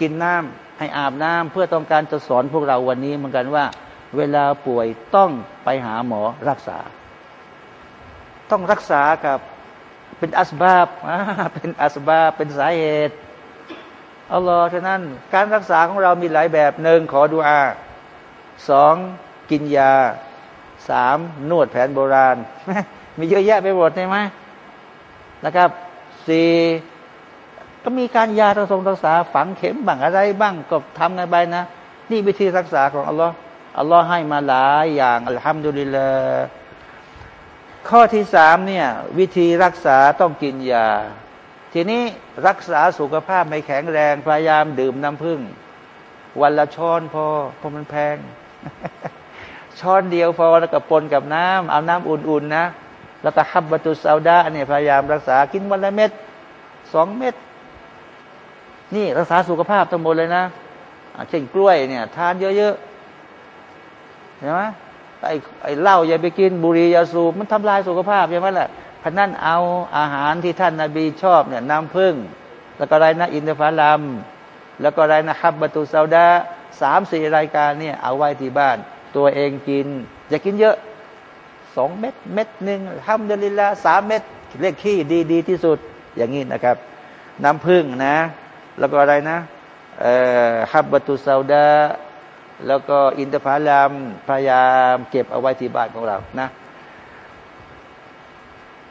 Speaker 1: กินน้ำให้อาบน้ำเพื่อต้องการจะสอนพวกเราวันนี้เหมือนกันว่า เวลาป่วยต้องไปหาหมอรักษา ต้องรักษากับเป็นอัสบาบเป็นอัสบาบเป็นสาเหตุอัลลอฮ์ฉะนั้นการรักษาของเรามีหลายแบบหนึ่งขอดูอา สองกินยาสามนวดแผนโบราณ มีเยอะแยะไปหมดใช่ไหมนะครับสี่ก็มีการยาทรงรักษาฝังเข็มบ้างอะไรบ้างก็ทำกันไปนะ นี่วิธีรักษาของอัลลอฮ์อัลลอฮ์ให้มาหลายอย่างอัลฮัมดุลิลละข้อที่สามเนี่ย วิธีรักษาต้องกินยา ทีนี้รักษาสุขภาพไม่แข็งแรงพยายามดื่มน้ำผึ้งวันละช้อนพอเพราะมันแพง ช้อนเดียวพอแล้วก็ปนกับน้ำเอาน้ำอุ่นๆนะแล้วก็ฮับบตุซาดาเนี่ยพยายามรักษากินวันละเม็ดสองเม็ดนี่รักษาสุขภาพทั้งหมดเลยนะเช่นกล้วยเนี่ย ทานเยอะๆเห็นไหมไอ้ไอ้เหล้าอย่าไปกินบุหรี่ยาสูบมันทำลายสุขภาพใช่ไหมล่ะพนั่นเอาอาหารที่ท่านนาบีชอบเนี่ยน้ำผึ้งแล้วก็ไรนะอินทผลัมแล้วก็ไรนะฮับบตุซาดา สามสี่รายการเนี่ยเอาไว้ที่บ้าน ตัวเองกิน อย่ากินเยอะสองเม็ดเม็ดหนึ่งทำเดลิลาสามเม็ดเรียกขี้ดีดีที่สุดอย่างนี้นะครับ น้ำผึ้งนะ แล้วก็อะไรนะฮับบตุซาดาแล้วก็อินทผลัมพยายามเก็บเอาไว้ที่บ้านของเรานะ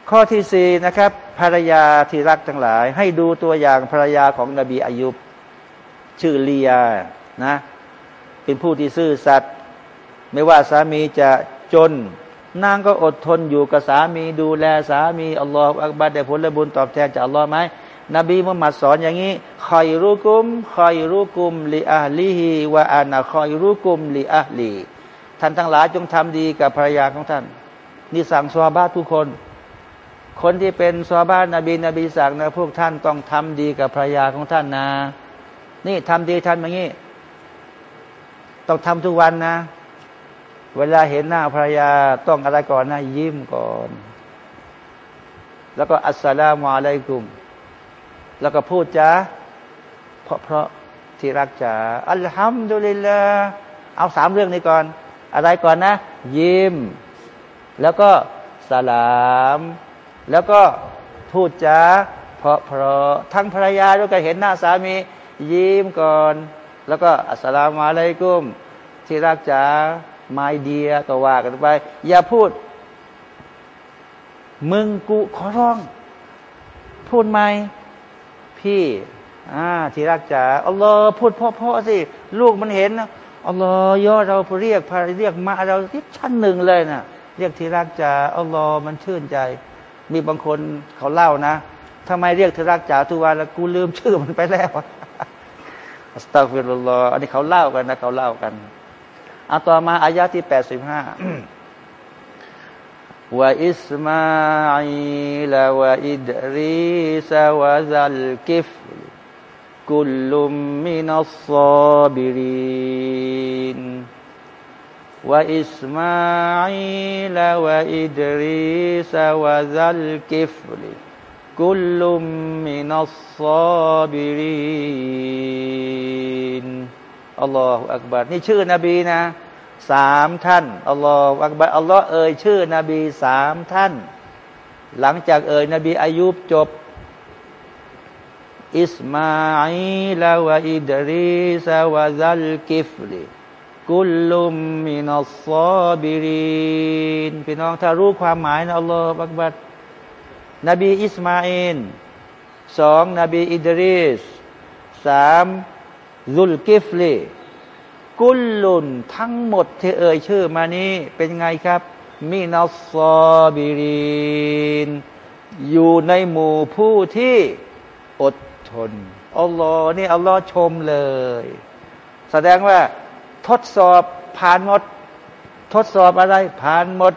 Speaker 1: ข้อที่สี่นะครับ ภรรยาที่รักทั้งหลาย ให้ดูตัวอย่างภรรยาของนบีอายุบชื่อเลียนะ เป็นผู้ที่ซื่อสัตย์ไม่ว่าสามีจะจน นางก็อดทนอยู่กับสามีดูแลสามีอัลลอฮฺอักบัดได้ผลบุญตอบแทนจากอัลลอฮ์ไหมนบีมุฮัมมัดสอนอย่างนี้คอยรุกุมคอยรุกุมลีอาลีฮีวะอานาคอยรุกุมลีอาลีท่านทั้งหลายจงทำดีกับภรรยาของท่าน นี่สั่งสวาบาทุกคน คนที่เป็นซอบ้านนบีนบีสั่งนะพวกท่านต้องทำดีกับภรรยาของท่านนะ นี่ทำดีท่านอย่างนี้ ต้องทำทุกวันนะ เวลาเห็นหน้าภรรยาต้องอะไรก่อนนะยิ้มก่อน แล้วก็อัสสลามุอะลัยกุม แล้วก็พูดจ้าเพราะเพราะที่รักจ๋าอัลฮัมดุลิลลาเอาสามเรื่องนี้ก่อน อะไรก่อนนะ ยิ้ม แล้วก็สลาม แล้วก็พูดจ้าเพราะเพราะทั้งภรรยาด้วยกันเห็นหน้าสามี ยิ้มก่อน แล้วก็อัสลามุอะลัยกุม ที่รักจ๋าไมเดียก็ว่ากันไป อย่าพูด มึงกูขอร้อง พูดไหมพี่อ่าที่รักจ๋าอัลลอฮ์พูดพราะๆสิ ลูกมันเห็นอัลลอฮ์ย่อเราเรียกพาเรียกมาเราที่ชั้นหนึ่งเลยนะเรียกที่รักจ๋าอัลลอฮ์มันชื่นใจ มีบางคนเขาเล่านะทำไมเรียกเธอรักจ๋าทุกวันแล้วกูลืมชื่อมันไปแล้ว أستغفر الله อันนี้เขาเล่ากันนะเขาเล่ากันเอาต่อมาอายะที่แปดสิบห้า وإسماعيل وإدريس وذا الكفل كل من الصابرين وإسماอิลวะอิดริสวะซัลกิฟลิ كل من الصابرين อัลลอฮฺอักบัรนี่ชื่อนบีนะสามท่านอัลลอฮฺอักบัรอัลลอฮ์เอ่ยชื่อนบีสามท่าน หลังจากเอ่ยนบีอายุบจบ อิสมาอิลวะอิดรีสวะซัลกิฟลีกุลลุมมินัสซอบิรินพี่น้องถ้ารู้ความหมายนะอัลลอฮฺบักบัด นบีอิสมาอินสองนบีอิดริสสามซุลกิฟลีكل ทั้งหมดที่เอ่ยชื่อมานี้เป็นไงครับ من الصابرين อยู่ในหมู่ผู้ที่อดทนอัลลอฮ์นี่อัลลอฮ์ชมเลย แสดงว่าทดสอบผ่านหมด ทดสอบอะไรผ่านหมด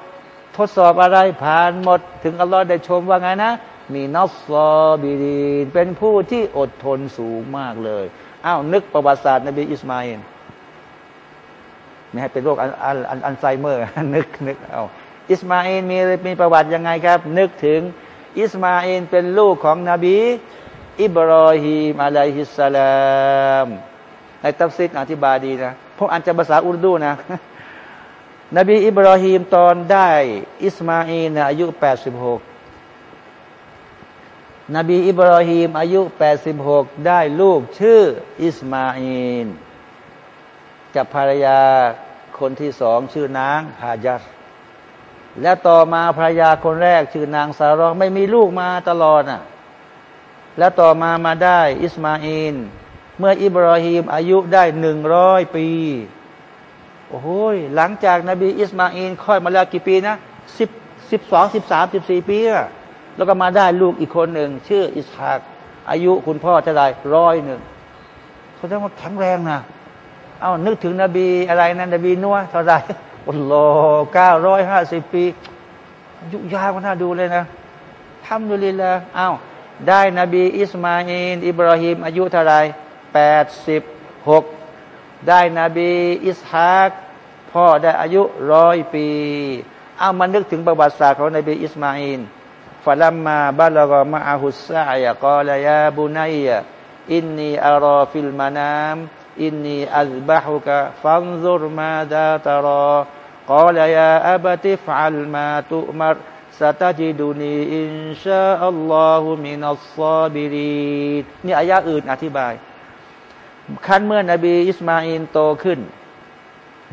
Speaker 1: ทดสอบอะไรผ่านหมด ถึงอัลลอฮ์ได้ชมว่าไงนะ من الصابرين เป็นผู้ที่อดทนสูงมากเลยอ้าวนึกประวัติศาสตร์นบีอิสมาอินไม่ให้เป็นโรคอัลอัลอัลไซเมอร์นึกนึกเอาอิสมาอินมีมีประวัติยังไงครับ นึกถึงอิสมาอินเป็นลูกของนบี อิบรอฮีมอะลัยฮิสสลามในตัฟซิกอธิบายดีนะผมอ่านจากภาษาอุรดูนะ นบีอิบราฮิมตอนได้อิสมาอีนอายุแปดสิบหกนบีอิบราฮิมอายุแปดสิบหกได้ลูกชื่ออิสมาอีนกับภรรยาคนที่สองชื่อนางฮาจัสและต่อมาภรรยาคนแรกชื่อนางสารองไม่มีลูกมาตลอดน่ะ แล้วต่อมามาได้อิสมาอินเมื่ออิบราฮิมอายุได้หนึ่งร้อยปี โอ้โหหลังจากนาบีอิสมาอินค่อยมาแล้วกี่ปีนะสิบสิบสองสิบสามสิบสี่ปีแล้วก็มาได้ลูกอีกคนหนึ่ง ชื่ออิสฮากอายุคุณพ่อเท่าไรร้อยหนึ่งเขาจะมาแข็งแรงนะเอานึกถึงนบีอะไรนะนบีนัวเท่าไรอัลลเก้าร้อยห้าสิบปีอายุยาวน่าดูเลยนะ الحمد لله อ้าวได้นบีอิสมาอินอิบราฮิมอายุเท่าไรแปดสิบหกได้นบีอิสฮาก พ่อได้อายุร้อยปี เอามานึกถึงประวัติศาสตร์ของนบีอิสมาอิน فلما بلغ معه السعي قال يا بني إني أرى في المنام أني أذبحك فانظر ماذا ترى قال يا أبت افعل ما تؤمر ستجدني إن شاء الله من الصابرين นี่อายะอื่นอธิบาย ขั้นเมื่อนบีอิสมาอีลโตขึ้น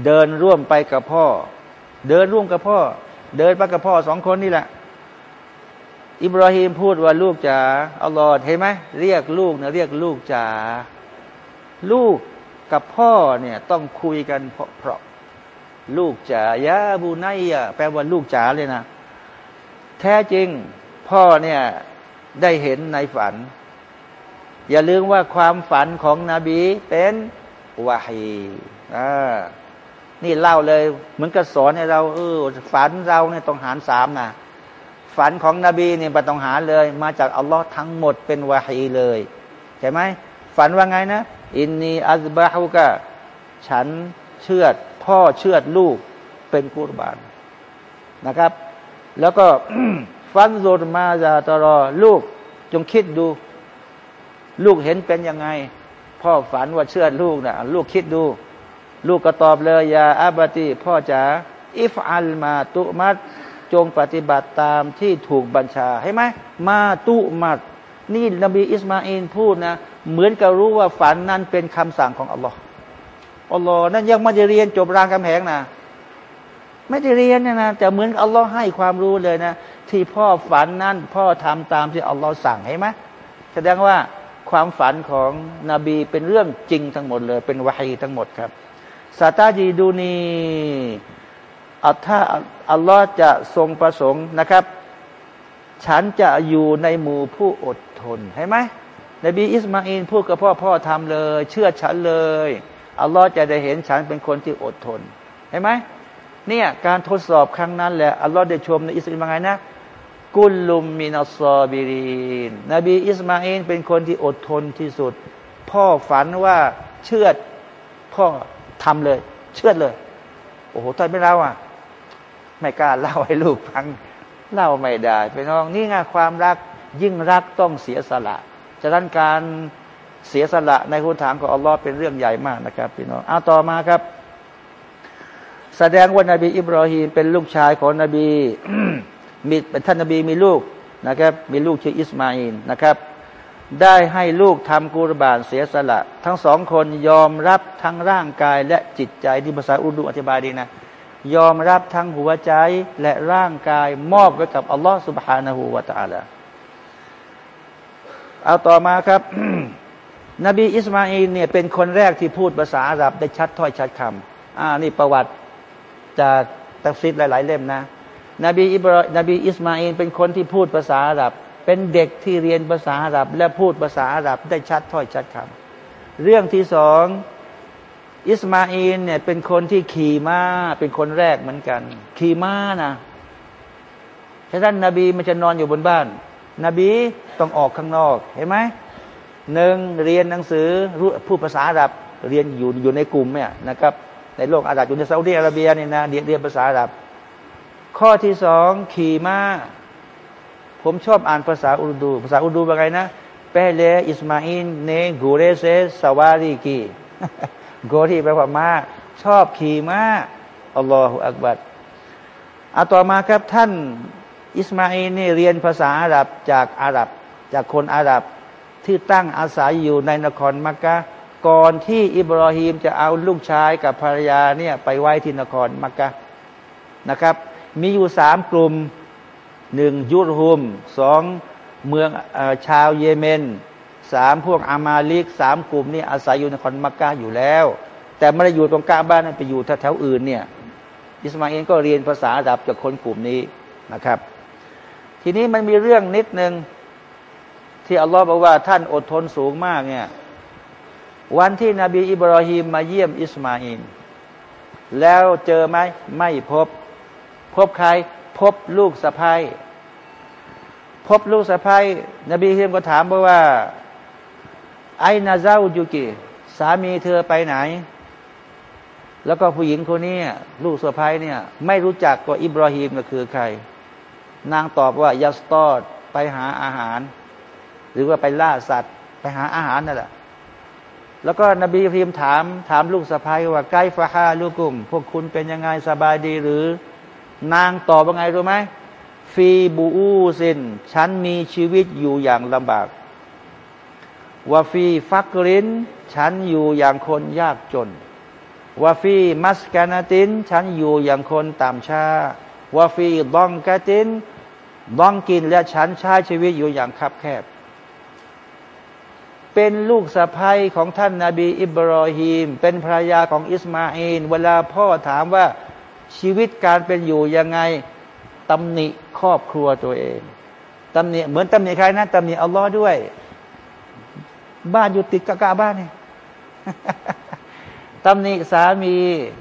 Speaker 1: เดินร่วมไปกับพ่อ เดินร่วมกับพ่อ เดินไปกับพ่อสองคนนี่แหละ อิบราฮิมพูดว่าลูกจ๋าอัลลอฮ์เห็นไหมเรียกลูกนะเรียกลูกจ๋าลูกกับพ่อเนี่ยต้องคุยกันเพราะเพราะลูกจ๋ายาบูไนยะแปลว่าลูกจ๋าเลยนะ แท้จริงพ่อเนี่ยได้เห็นในฝัน อย่าลืมว่าความฝันของนบีเป็นวาฮีอ่า นี่เล่าเลยเหมือนกับสอนให้เราเออฝันเราเนี่ยต้องหารสามนะฝันของนบีเนี่ยต้องหารเลย มาจากอัลลอฮ์ทั้งหมดเป็น وحي เลยใช่ไหมฝันว่าไงนะ อินนีอัลบาฮุกะฉันเชื่อพ่อเชื่อลูกเป็นกุรบานนะครับ แล้วก็فانظر ماذا ترى ลูกจงคิดดู ลูกเห็นเป็นยังไง พ่อฝันว่าเชือดลูกนะลูกคิดดู ลูกก็ตอบเลยยาอับติพ่อจ๋าอิฟอัลมาตุมัดจงปฏิบัติตามที่ถูกบัญชาให้ไหมมาตุมัดนี่นบีอิสมาอินพูดนะเหมือนกับรู้ว่าฝันนั้นเป็นคำสั่งของอัลลอฮ์อัลลอฮ์นั่นยังไม่ได้เรียนจบรางคำแหงนะไม่ได้เรียนนะนะแต่เหมือนอัลลอฮ์ให้ความรู้เลยนะ ที่พ่อฝันนั้นพ่อทำตามที่อัลลอฮ์สั่งให้ไหมแสดงว่าความฝันของนบีเป็นเรื่องจริงทั้งหมดเลย เป็นวาฮีทั้งหมดครับ ซาตาจีดูนีอัลถ้าอัลลอฮ์จะทรงประสงค์นะครับ ฉันจะอยู่ในหมู่ผู้อดทนเห็นไหมนบีอิสมาอินพูดกับพ่อพ่อทำเลย เชื่อฉันเลยอัลลอฮ์จะได้เห็นฉันเป็นคนที่อดทนเห็นไหมเนี่ยการทดสอบครั้งนั้นแหละอัลลอฮ์ได้ชมในอิสลามไงนะกุลลุมมินัสซอบิรีนนบีอิสมาอินเป็นคนที่อดทนที่สุด พ่อฝันว่าเชื่อพ่อ ทำเลย เชื่อเลย โอ้โหตอนไม่เล่าอะ ไม่กล้าเล่าให้ลูกฟัง เล่าไม่ได้ไปน้องนี่ไงความรักยิ่งรักต้องเสียสละฉะนั้นการเสียสละในคุณถามของอัลลอฮ์เป็นเรื่องใหญ่มากนะครับพี่น้องเอาต่อมาครับ แสดงว่านาบีอิบรอฮีมเป็นลูกชายของนบีมีเป็นท่านนบีมีลูกนะครับ มีลูกชื่ออิสมาอีลนะครับ ได้ให้ลูกทำกุรบานเสียสละ ทั้งสองคนยอมรับทั้งร่างกายและจิตใจที่ภาษาอุรดูอธิบายดีนะ ยอมรับทั้งหัวใจและร่างกายมอบไว้กับอัลลอฮฺ سبحانه وتعالى เอาต่อมาครับ นบีอิสมาอีลเนี่ยเป็นคนแรกที่พูดภาษาอาหรับได้ชัดถ้อยชัดคำอ่านี่ประวัติจากตัฟซิดหลาย ๆ เล่มนะ นบีอิบรานบีอิสมาอินเป็นคนที่พูดภาษาอาหรับ เป็นเด็กที่เรียนภาษาอาหรับ และพูดภาษาอาหรับได้ชัดถ้อยชัดคำเรื่องที่สองอิสมาอินเนี่ยเป็นคนที่ขี่ม้าเป็นคนแรกเหมือนกัน ขี่ม้านะฉะนั้นนบีมันจะนอนอยู่บนบ้าน นบีต้องออกข้างนอกเห็นไหมหนึ่งเรียนหนังสือรู้พูดภาษาอาหรับเรียนอยู่อยู่ในกลุ่มเนี่ยนะครับในโลกอาหรับอยู่ในซาอุดิอาระเบียเนี่ยนะเรียนเรียนภาษาอาหรับ ข้อที่สองขี่ม้า ผมชอบอ่านภาษาอุรดู ภาษาอุรดูว่าไงนะเปเล อิสมาอิน เนกูเรเซสวารีกีโกที่แปลว่าม้าชอบขี่ม้าอัลลอฮฺอักบัดเอาต่อมาครับท่าน อิสมาอินนี่เรียนภาษาอาหรับจากอาหรับ จากคนอาหรับที่ตั้งอาศัยอยู่ในนครมักกะก่อนที่อิบราฮิมจะเอาลูกชายกับภรรยาเนี่ยไปไว้ที่นครมักกะนะครับ มีอยู่สามกลุ่ม หนึ่งยุรหุมสองเมืองอชาวเยเมนสามพวกอามาลิกสามกลุ่มนี้อาศัยอยู่ในคอนมักกะอยู่แล้ว แต่ไม่ได้อยู่ตรงกลางบ้านไปอยู่แถวๆอื่นเนี่ยอิสมาอินก็เรียนภาษาอาหรับจากคนกลุ่มนี้นะครับ ทีนี้มันมีเรื่องนิดหนึ่งที่อัลลอฮ์บอกว่าท่านอดทนสูงมากเนี่ยวันที่นบีอิบราฮิมมาเยี่ยมอิสมาอินแล้วเจอไหมไม่พบ พบใคร บลูกสะพ้ายพบลูกสะพ้ายนบีเฮียมก็ถามว่า ไอนาเจ้าจูกิสามีเธอไปไหน แล้วก็ผู้หญิงคนนี้ลูกสะพ้ายเนี่ย ไม่รู้จักว่าอิบราฮิมก็คือใคร นางตอบว่ายัสตอดไปหาอาหาร หรือว่าไปล่าสัตว์ ไปหาอาหารนั่นแหละแล้วก็นบีพิมถาม ถามลูกสะพ้ายว่าไกฟาฮาลูกุม พวกคุณเป็นยังไงสบายดีหรือ นางตอบว่าไงรู้ไหมฟีบูอูซิน ฉันมีชีวิตอยู่อย่างลำบากوفي فقر ฉันอยู่อย่างคนยากจน وفي مسكنة ฉันอยู่อย่างคนตามชา وفي ضنكة ضنك และฉันใช้ชีวิตอยู่อย่างคับแคบ เป็นลูกสะใภ้ของท่านนาบีอิบรอฮีม เป็นภรรยาของอิสมาอีลเวลาพ่อถามว่า ชีวิตการเป็นอยู่ยังไงตำหนิครอบครัวตัวเองตำหนิเหมือนตำหนิใครนะตำหนิอัลลอฮ์ด้วย บ้านอยู่ติดกะกาบ้านนี่ตำหนิสามี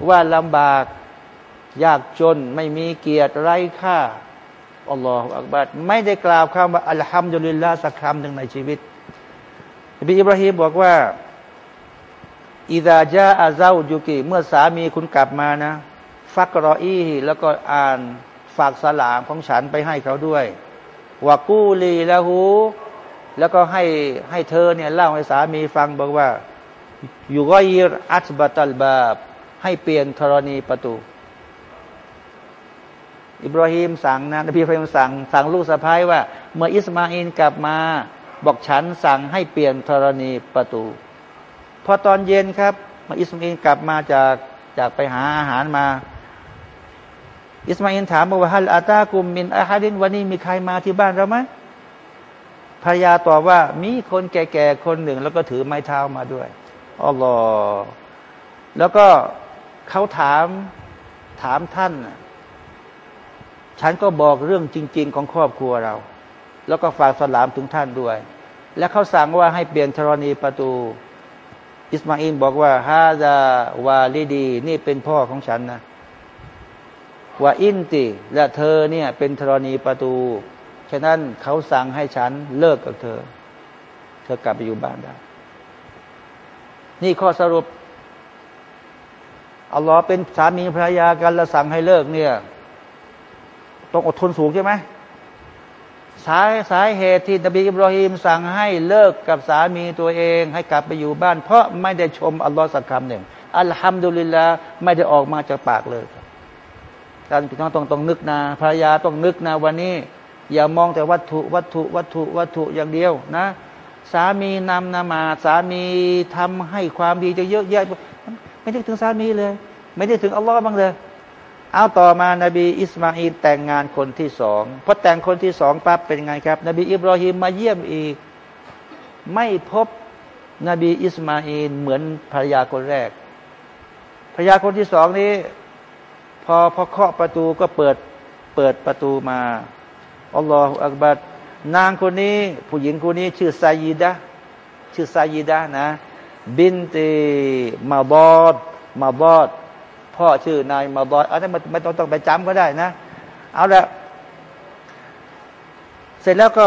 Speaker 1: ว่าลำบาก ยากจนไม่มีเกียรติไร้ค่าอัลลอฮฺอักบัดไม่ได้กล่าวคำว่าอัลฮัมดุลิลลาสักคำหนึ่งในชีวิตบีอิบราฮิมบอกว่าอิดาจาอาเจ้าจุกิ เมื่อสามีคุณกลับมานะ ฟักรออีแล้วก็อ่านฝากสลามของฉันไปให้เขาด้วยวากูลีละหูแล้วก็ให้ให้เธอเนี่ยเล่าให้สามีฟังบอกว่าอยู่ก็ยิรอัตบัตัลบาบ ให้เปลี่ยนธรณีประตู อิบราฮิมสั่งนะนบีอิบราฮิมสั่งสั่งลูกสะพ้ายว่า เมื่ออิสมาอินกลับมา บอกฉันสั่งให้เปลี่ยนธรณีประตู พอตอนเย็นครับเมาอิสมาอินกลับมาจากจากไปหาอาหารมา อิสมาอินถามว่าฮัลอาตากุมมินอาฮาดินวันนี้มีใครมาที่บ้านเราไหมภรรยาตอบว่ามีคนแก่ๆคนหนึ่ง แล้วก็ถือไม้เท้ามาด้วยอ๋อรอแล้วก็เขาถามถามท่าน ฉันก็บอกเรื่องจริง ๆ ของครอบครัวเรา แล้วก็ฝากสลามถึงท่านด้วย และเขาสั่งว่าให้เปลี่ยนธรณีประตู อิสมาอินบอกว่าฮาซาวาลีดี นี่เป็นพ่อของฉันนะ ว่าอินติและเธอเนี่ยเป็นธรณีประตู ฉะนั้นเขาสั่งให้ฉันเลิกกับเธอ เธอกลับไปอยู่บ้านได้ นี่ข้อสรุปอัลลอฮ์เป็นสามีภรรยากันแล้วสั่งให้เลิกเนี่ยต้องอดทนสูงใช่ไหมสายสาเหตุที่นบีอิบราฮิมสั่งให้เลิกกับสามีตัวเอง ให้กลับไปอยู่บ้าน เพราะไม่ได้ชมอัลลอฮ์สักคำหนึ่ง อัลฮัมดุลิลละไม่ได้ออกมาจากปากเลย การพี่น้องต้องต้องนึกนะภรรยาต้องนึกนะวันนี้ อย่ามองแต่วัตถุวัตถุวัตถุวัตถุอย่างเดียวนะ สามีนำนามาสามีทำให้ความดีจะเยอะแยะไม่ได้ถึงสามีเลย ไม่ได้ถึงอัลลอฮ์บ้างเลย เอาต่อมานาบีอิสมาอินแต่งงานคนที่สองพอแต่งคนที่สองปั๊บเป็นไงครับ นบีอิบรอฮิมมาเยี่ยมอีก ไม่พบนบีอิสมาอินเหมือนภรรยาคนแรกภรรยาคนที่สองนี้ พอพอเคาะประตูก็เปิดเปิดประตูมาอัลลอฮฺอักบัดนางคนนี้ ผู้หญิงคนนี้ชื่อไซยิดะชื่อไซยิดะนะ บินตีมาบอดมาบอดพ่อชื่อนายมาบอยอันนั้นไม่ต้องต้องไปจำก็ได้นะ เอาละเสร็จแล้วก็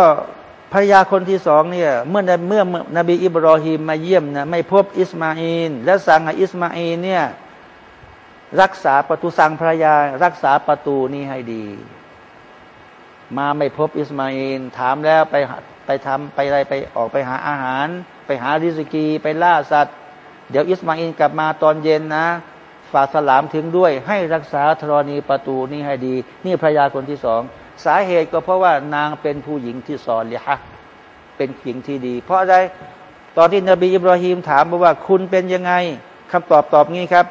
Speaker 1: ภรรยาคนที่สองเนี่ยเมื่อเมื่อนบีอิบรอฮิมมาเยี่ยมนะไม่พบอิสมาอินแล้วสั่งให้อิสมาอินเนี่ย รักษาประตูสั่งภรรยา รักษาประตูนี้ให้ดี มาไม่พบอิสมาอินถามแล้วไปไปทำไปอะไรไปออกไปหาอาหาร ไปหาริสกี ไปล่าสัตว์ เดี๋ยวอิสมาอินกลับมาตอนเย็นนะ ฝากสลามถึงด้วย ให้รักษาธรณีประตูนี้ให้ดี นี่ภรรยาคนที่สอง สาเหตุก็เพราะว่านางเป็นผู้หญิงที่สอนเลยฮะเป็นหญิงที่ดี เพราะอะไรตอนที่นบีอิบราฮิมถามว่าคุณเป็นยังไงคำตอบตอบงี้ครับ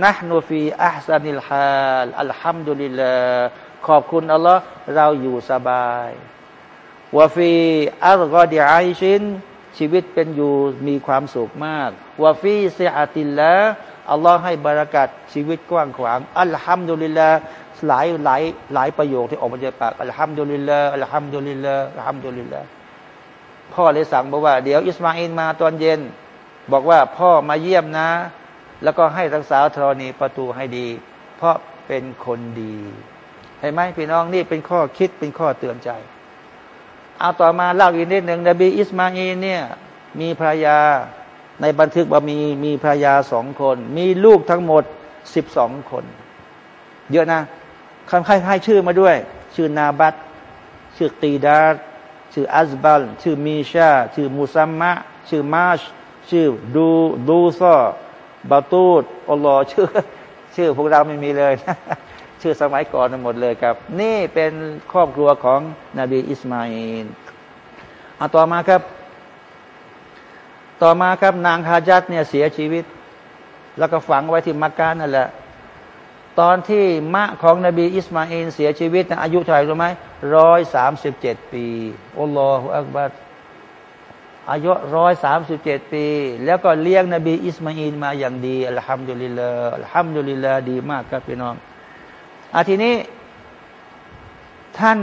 Speaker 1: นะนูฟีอัลซานิลฮาลอัลฮัมดุลิลลาขอบคุณอัลลอฮ์เราอยู่สบาย وفي أرغد عيش ชีวิตเป็นอยู่มีความสุขมาก وفي سعة ละอัลลอฮ์ให้ بركة ชีวิตกว้างขวาง الحمد لله หลายหลายหลายประโยคที่ออกมาจากปาก الحمد لله الحمد لله الحمد لله พ่อเลยสั่งบอกว่า เดี๋ยวอิสมาอีลมาตอนเย็น บอกว่าพ่อมาเยี่ยมนะ แล้วก็ให้รักษาธรณีประตูให้ดี เพราะเป็นคนดีเห็นไหมพี่น้องนี่เป็นข้อคิดเป็นข้อเตือนใจ เอาต่อมาเล่าอีกนิดหนึ่งนบีอิสมาอีเนี่ย มีภรรยาในบันทึกว่ามีมีภรรยาสองคน มีลูกทั้งหมดสิบสองคน เยอะนะคำให้ชื่อมาด้วย ชื่อนาบัตชื่อตีดาร์ชื่ออัซบัล ชื่อมีชา ชื่อมุซัมมะ ชื่อมาช ชื่อดูดูซอ บาตูดอัลลอฮ์ชื่อ ชื่อพวกเราไม่มีเลย ชื่อสมัยก่อนหมดเลยครับ นี่เป็นครอบครัวของนบีอิสมาอินเอาต่อมาครับ ต่อมาครับนางฮาจัดเนี่ยเสียชีวิต แล้วก็ฝังไว้ที่มักกะนั่นแหละตอนที่มะของนบีอิสมาอินเสียชีวิตอายุเท่าไหร่รู้ไหมร้อยสามสิบเจ็ดปีالله أكبر อายุร้อยสามสิบเจ็ดปี แล้วก็เลี้ยงนบีอิสมาอินมาอย่างดีอัลฮัมดุลิลลาอัลฮัมดุลิลลาดีมากครับพี่น้องอาทีนี้ท่าน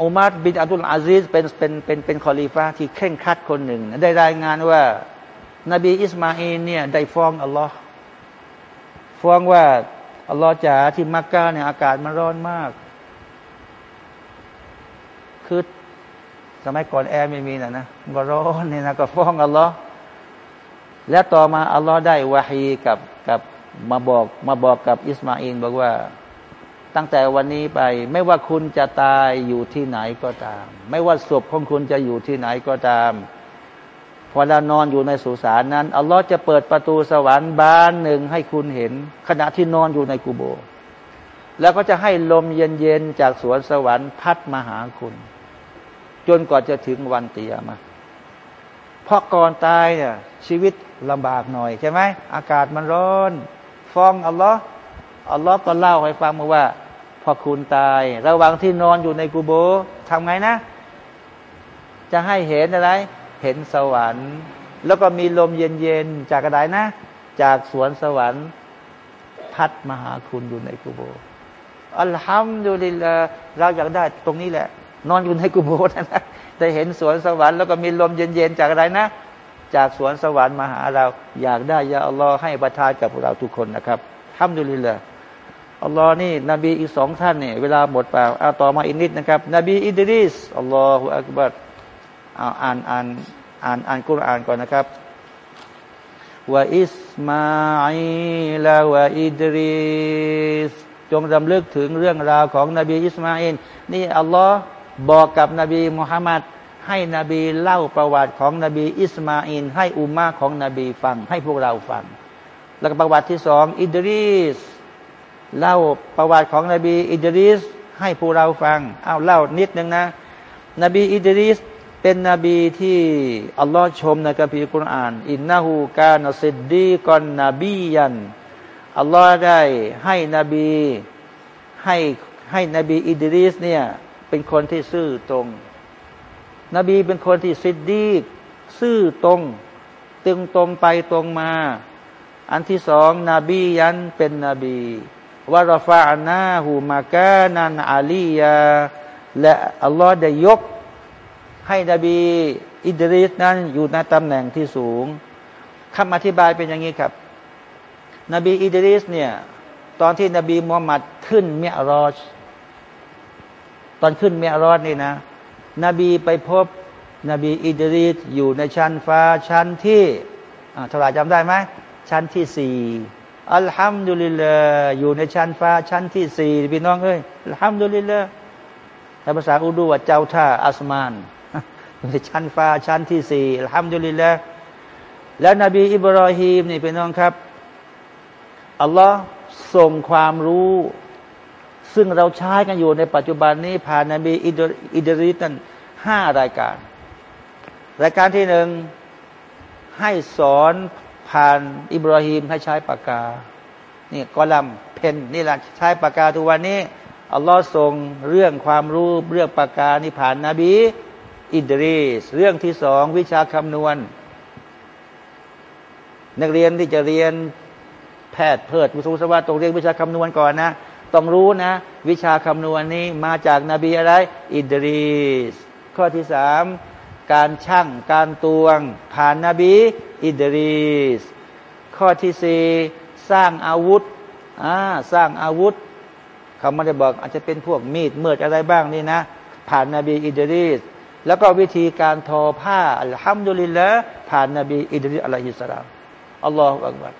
Speaker 1: อุมัรบินอับดุลอาซิสเป็นเป็นเป็นเป็นคอลีฟาที่เคร่งครัดคนหนึ่ง ได้รายงานว่า นบีอิสมาอีลเนี่ยได้ฟ้องอัลลอฮ์ฟ้องว่าอัลลอฮ์จ๋าที่มักกะเนี่ยอากาศมันร้อนมาก คือ สมัยก่อนแอร์ไม่มีนะนะมันร้อนเนี่ยนะก็ฟ้องอัลลอฮ์และต่อมาอัลลอฮ์ได้วาฮีกับกับมาบอกมาบอกกับอิสมาอินบอกว่าตั้งแต่วันนี้ไป ไม่ว่าคุณจะตายอยู่ที่ไหนก็ตาม ไม่ว่าศพของคุณจะอยู่ที่ไหนก็ตามเวลานอนอยู่ในสุสานนั้นอัลลอฮ์จะเปิดประตูสวรรค์บานหนึ่งให้คุณเห็น ขณะที่นอนอยู่ในกูโบ แล้วก็จะให้ลมเย็นๆจากสวนสวรรค์พัดมาหาคุณ จนกว่าจะถึงวันเตียมาเพราะก่อนตายเนี่ยชีวิตลำบากหน่อยใช่ไหมอากาศมันร้อนฟ้องอัลลอฮ์อัลลอฮ์ก็เล่าให้ฟังมาว่า พอคุณตาย ระหว่างที่นอนอยู่ในกูโบทำไงนะ จะให้เห็นอะไร เห็นสวรรค์ แล้วก็มีลมเย็นๆจากอะไรนะ จากสวนสวรรค์พัดมาหาคุณอยู่ในกูโบอัลฮัมดุลิลลาเราอยากได้ตรงนี้แหละ นอนอยู่ในกูโบนั่นะแต่เห็นสวนสวรรค์แล้วก็มีลมเย็นๆจากอะไรนะ จากสวนสวรรค์มาหาเรา อยากได้ยาอัลลอฮ์ให้ประทานกับพวกเราทุกคนนะครับฮัมดุลิลลาอัลลอฮ์นี่นบีอีกสองท่านเนี่ยเวลาหมดปากเอาต่อมาอีกนิดนะครับ นบีอิดริสอัลลอฮฺอักบัดเอาอ่านอ่านอ่านอ่านกุรอานก่อนนะครับว่า وإسماعيل وإدريس จงรำลึกถึงเรื่องราวของนบีอิสมาอีลนี่อัลลอฮ์ บอกกับนบีมุฮัมมัดให้นบีเล่าประวัติของนบีอิสมาอินให้อุมมาของนบีฟัง ให้พวกเราฟัง แล้วก็ประวัติที่สองอิดริสเล่าประวัติของนบีอิดริสให้พวกเราฟังเอาเล่านิดนึงนะ นบีอิดริสเป็นนบีที่อัลลอฮ์ชมในกัมภีร์คุราน อินนาหูกานสิดดีกอนนบียันอัลลอฮ์ได้ให้นบีให้ให้นบีอิดริสเนี่ย เป็นคนที่ซื่อตรง นบีเป็นคนที่สิดดีซื่อตรง ตึงตรงไปตรงมา อันที่สองนบียันเป็นนบีวารฟานาหูมากานันอาลียา และอัลลอฮ์ได้ยก ให้นบี อิดริสนั้นอยู่ในตำแหน่งที่สูงคำอธิบายเป็นอย่างนี้ครับ นบีอิดริสเนี่ย ตอนที่นบีมุฮัมมัดขึ้นเมียรอช ตอนขึ้นเมียรอชนี่นะ นบีไปพบนบีอิดริสอยู่ในชั้นฟ้าชั้นที่เท่าไหร่จำได้ไหมชั้นที่สี่อัลฮัมดุลิลลาอยู่ในชั้นฟ้าชั้นที่สี่พี่น้องเอ้ยอัลฮัมดุลิลลาในภาษาอูดูว่าเจ้าท่าอัสมานในชั้นฟ้าชั้นที่สี่อัลฮัมดุลิลลาแล้วนบีอิบราฮิมนี่พี่น้องครับอัลลอฮ์ส่งความรู้ ซึ่งเราใช้กันอยู่ในปัจจุบันนี้ผ่านนบีอิดริสนั้นห้ารายการ รายการที่หนึ่งให้สอนผ่านอิบราฮิมให้ใช้ปากกา นี่กอลัมเพนนี่แหละใช้ปากกาทุกวันนี้อัลลอฮ์ทรงเรื่องความรู้เรื่องปากกานี่ผ่านนาบีอิดรีส เรื่องที่สองวิชาคำนวณ นักเรียนที่จะเรียนแพทย์เพิดมุสุสวัสดิ์ต้องเรียนวิชาคำนวณก่อนนะ ต้องรู้นะ วิชาคำนวณนี้มาจากนาบีอะไร อิดรีส ข้อที่สามการช่างการตวง ผ่านนาบีอิดรีส ข้อที่สี่สร้างอาวุธอ่าสร้างอาวุธเขาไม่ได้บอกอาจจะเป็นพวกมีดเมือดอะไรบ้างนี่นะ ผ่านนาบีอิดริสแล้วก็วิธีการทอผ้าอัลฮัมดุลิลละผ่านนาบีอิดริสอัลลอฮิสสลามอัลลอฮฺอักบัร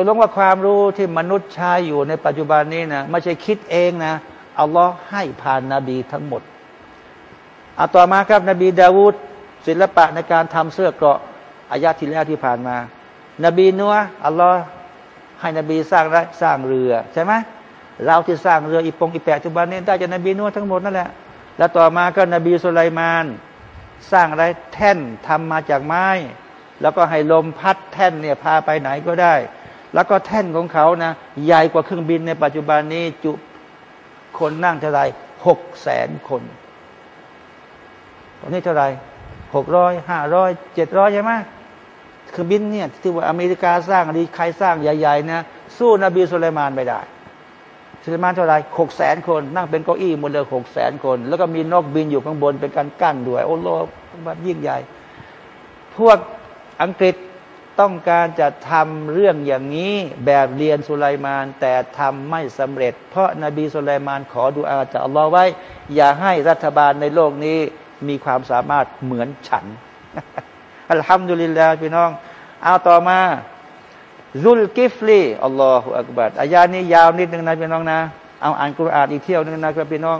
Speaker 1: จนลงว่าความรู้ที่มนุษย์ใช้อยู่ในปัจจุบันนี้นะไม่ใช่คิดเองนะอัลลอฮ์ให้ผ่านนาบีทั้งหมดเอาต่อมาครับนบีดาวูดศิลปะในการทำเสื้อเกราะอายาที่แล้วที่ผ่านมา นบีนัวอัลลอฮ์ให้นบีสร้างไรสร้างเรือใช่ไหมเราที่สร้างเรืออีปงอีแปปัจจุบันนี้ได้จากนบีนัวทั้งหมดนั่นแหละแล้วต่อมาก็นบีสุไลมาน สร้างอะไรแท่นทำมาจากไม้ แล้วก็ให้ลมพัดแท่นเนี่ยพาไปไหนก็ได้ แล้วก็แท่นของเขานะใหญ่กว่าเครื่องบินในปัจจุบันนี้จุคนนั่งเท่าไรหกแสนคนตอนนี้เท่าไรหกร้อยห้าร้อยเจ็ดร้อยใช่ไหมเครื่องบินเนี่ยที่ว่าอเมริกาสร้างดีใครสร้างใหญ่ๆนะสู้นบีสุลัยมานไม่ได้สุลัยมานเท่าไรหกแสนคน นั่งเป็นเก้าอี้หมดเลยหกแสนคน แล้วก็มีนกบินอยู่ข้างบนเป็นการกั้นด้วย โอ้โหแบบยิ่งใหญ่ พวกอังกฤษ ต้องการจะทำเรื่องอย่างนี้แบบเรียนสุไลมาน แต่ทำไม่สำเร็จ เพราะนาบีสุไลมานขอดูอาจากอัลลอฮ์ไว้ อย่าให้รัฐบาลในโลกนี้มีความสามารถเหมือนฉัน อัลฮัมดุลิลลาห์พี่น้อง เอาต่อมา ซุลกิฟลีอัลลอฮฺอักบัดอายานี้ยาวนิดนึงนะพี่น้องนะ เอาอ่านกุรอานอีกเที่ยวนึงนะครับพี่น้อง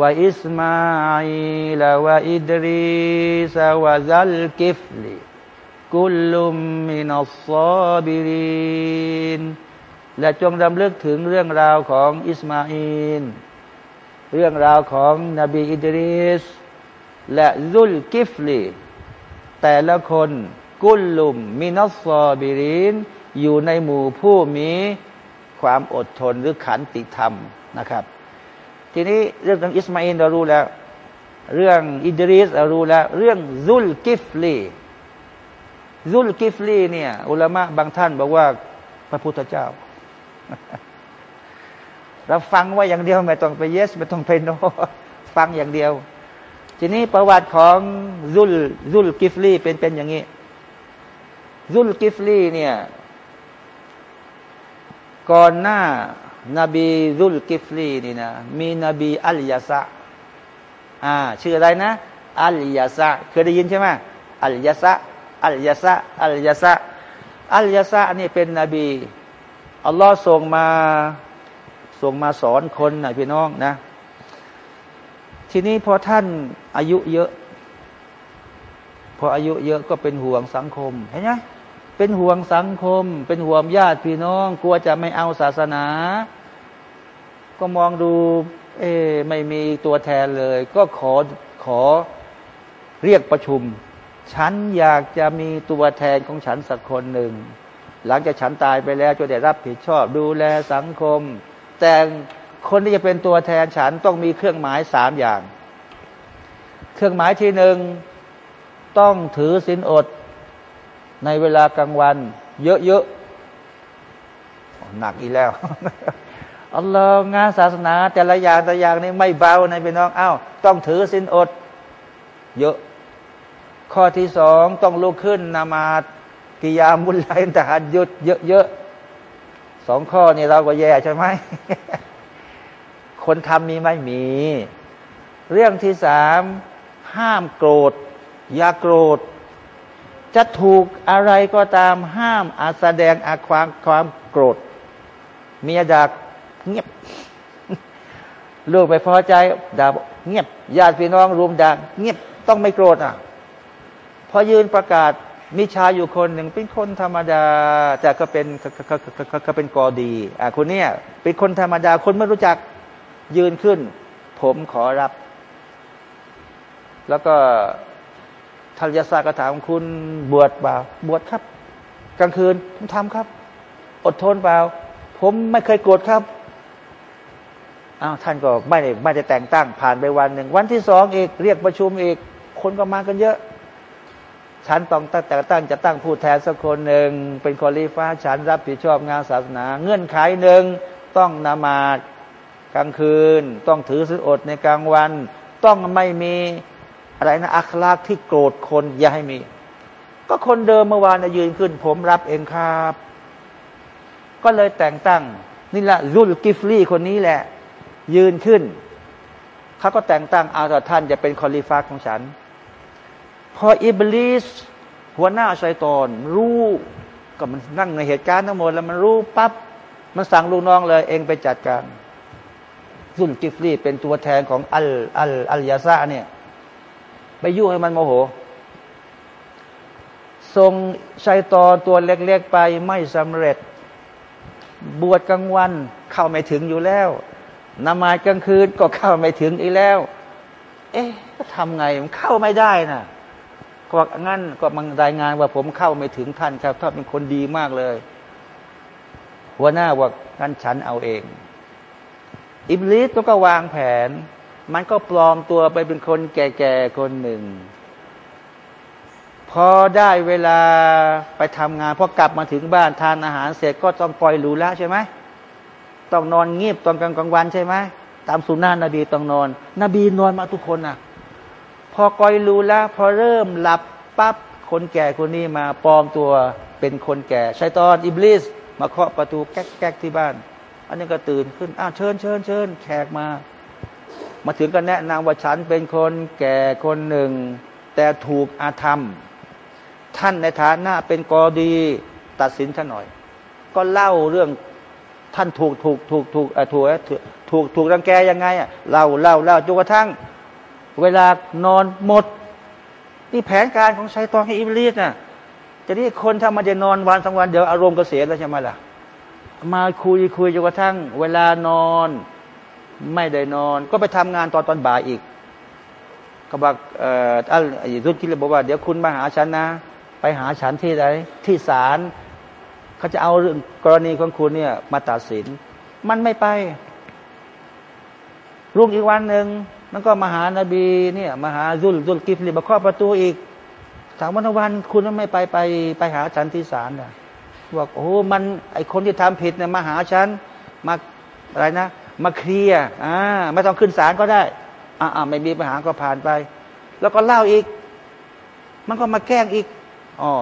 Speaker 1: วอิสมาอิลวะอิดรีสวะซัลกิฟลี กุลุมมินัสซาบิรินและจงดำลึกถึงเรื่องราวของอิสมาอีลเรื่องราวของนบีอิดริสและซุลกิฟลีแต่ละคน كل من الصابرين อยู่ในหมู่ผู้มีความอดทนหรือขันติธรรมนะครับ ทีนี้เรื่องของอิสมาอินเรารู้แล้ว เรื่องอิดริสเรารู้แล้ว เรื่องซุลกิฟลี ซุลกิฟลีเนี่ยอุลามะบางท่านบอกว่าพระพุทธเจ้าเราฟังว่าอย่างเดียวไม่ต้องไปเยสไม่ต้องไปโนฟังอย่างเดียว ทีนี้ประวัติของซุลซุลกิฟลีเป็นเป็นอย่างนี้ซุลกิฟลีเนี่ยก่อนหน้านาบีซุลกิฟลีนี่นะมีนบีอัลยาซะอ่าชื่ออะไรนะ อัลยาซะเคยได้ยินใช่ไหมอัลยาซะ อัลยาซะอัลยาซะอัลยาซะนี่เป็นนบีอัลลอฮ์ส่งมาส่งมาสอนคนนะพี่น้องนะ ทีนี้พอท่านอายุเยอะ พออายุเยอะก็เป็นห่วงสังคมเห็นไหมเป็นห่วงสังคม เป็นห่วงญาติพี่น้อง กลัวจะไม่เอาศาสนา ก็มองดู เอ๊ไม่มีตัวแทนเลย ก็ขอขอเรียกประชุม ฉันอยากจะมีตัวแทนของฉันสักคนหนึ่ง หลังจากฉันตายไปแล้วจะได้รับผิดชอบดูแลสังคม แต่คนที่จะเป็นตัวแทนฉันต้องมีเครื่องหมายสามอย่าง เครื่องหมายที่หนึ่งต้องถือศีลอด ในเวลากลางวัน เยอะๆหนักอีกแล้วอัลลอฮ์งานศาสนาแต่ละอย่างแต่อย่างนี้ไม่เบาในพี่น้องอ้าวต้องถือสินอด เยอะ ข้อที่สองต้องลุกขึ้นนามากิยามุลไลตหัดยุดเยอะๆสองข้อนี่เราก็แย่ใช่ไหมคนทำมีไม่มี เรื่องที่สามห้ามโกรธ อย่าโกรธ จะถูกอะไรก็ตามห้ามอาแสดงอาความความโกรธ เมียด่าเงียบ ลูกไปพอใจด่าเงียบญาติพี่น้องรวมด่าเงียบต้องไม่โกรธอะ พอยืนประกาศมีชายอยู่คนหนึ่งเป็นคนธรรมดา แต่ก็เป็นก็เป็นกอดีอะคนเนี้ยเป็นคนธรรมดาคนไม่รู้จักยืนขึ้น ผมขอรับ แล้วก็ทายาซาก็ถามคุณบวชเปล่า บวชครับ กลางคืนผมทำครับ อดทนเปล่า ผมไม่เคยโกรธครับอ้าวท่านก็ไม่ได้ไม่ได้แต่งตั้งผ่านไปวันหนึ่ง วันที่สองอีกเรียกประชุมอีกคนก็มากันเยอะ ฉันต้องตั้งแต่ตั้งจะตั้งผู้แทนสักคนหนึ่ง เป็นคอลีฟ้าฉันรับผิดชอบงานศาสนา เงื่อนไขหนึ่งต้องนมากลางคืน ต้องถือศีลอดในกลางวัน ต้องไม่มีอะไรนะอัคลากที่โกรธคนอย่าให้มี ก็คนเดิมเมื่อวานยืนขึ้น ผมรับเองครับ ก็เลยแต่งตั้ง นี่แหละรุลกิฟลี่คนนี้แหละ ยืนขึ้นเขาก็แต่งตั้งอาตท่านจะเป็นคอลิฟ้าของฉัน พออิบลิสหัวหน้าชัยตอน รู้ก็มันนั่งในเหตุการณ์ทั้งหมดแล้วมันรู้ปับ๊บมันสั่งลูกน้องเลย เองไปจัดการซุนกิฟลีเป็นตัวแทนของอัลอัลอัลยาซาเนี่ย ไปยุ่งให้มันโมโหส่งชัยตอนตัวเล็กๆไปไม่สำเร็จ บวชกลางวัน เข้าไม่ถึงอยู่แล้วนมายกลางคืนก็เข้าไม่ถึงอีกแล้ว เอ๊ะก็ทำไงมันเข้าไม่ได้นะ่ะ ก็บอกงั้นก็มันรายงานว่าผมเข้าไม่ถึงท่านครับท่านเป็นคนดีมากเลย หัวหน้าว่างั้นฉันเอาเอง อิบลิสก็วางแผน มันก็ปลอมตัวไปเป็นคนแก่ๆคนหนึ่ง พอได้เวลาไปทำงานพอกลับมาถึงบ้านทานอาหารเสร็จก็ต้องปล่อยหลูละใช่ไหมต้องนอนเงียบตอนกลางวันใช่ไหมตามสุนานะนบีต้องนอน นบีนอนมาทุกคนนะ พอกอยรู้แล้วพอเริ่มหลับปั๊บคนแก่คนนี้มาปลอมตัวเป็นคนแก่ชัยตอนอิบลิสมาเคาะประตูแก๊กๆที่บ้าน อันนี้ก็ตื่นขึ้นอ้าวเชิญเชิญเชิญแขกมา มาถึงก็แนะนำว่าฉันเป็นคนแก่คนหนึ่ง แต่ถูกอาธรรม ท่านในฐานะเป็นกอดีตัดสินท่านหน่อย ก็เล่าเรื่องท่านถูกถูกถูกถูกถูกถูกถูกรังแกยังไงอะเล่าเล่าเล่าจนกระทั่ง เวลานอนหมด นี่แผนการของชัยตอนให้อิบลีสน่ะจะนี่คนถ้ามันจะนอนวันสองวันเดี๋ยวอารมณ์ก็เสียแล้วใช่ไหมล่ะ มาคุยคุยจนกระทั่ง เวลานอนไม่ได้นอน ก็ไปทำงานตอนตอนบ่ายอีกก็บอกเอ่ออัลรุ่นที่เลยบอกว่าเดี๋ยวคุณมาหาฉันนะ ไปหาฉันที่ไหนที่ศาลเขาจะเอาเรื่องกรณีของคุณเนี่ยมาตัดสิน มันไม่ไป รุ่งอีกวันหนึ่ง นั่นก็มาหานาบีเนี่ยมาหาซุลซุลกิฟลีมาข้อประตูอีกถามวันวันคุณไม่ไปไปไปหาฉันที่ศาลนะบอกโอ้มันไอคนที่ทำผิดเนี่ยมาหาฉันมาอะไรนะ มาเคลียอ่าไม่ต้องขึ้นศาลก็ได้อ่าไม่มีปัญหาก็ผ่านไป แล้วก็เล่าอีก มันก็มาแกล้งอีกอ๋อ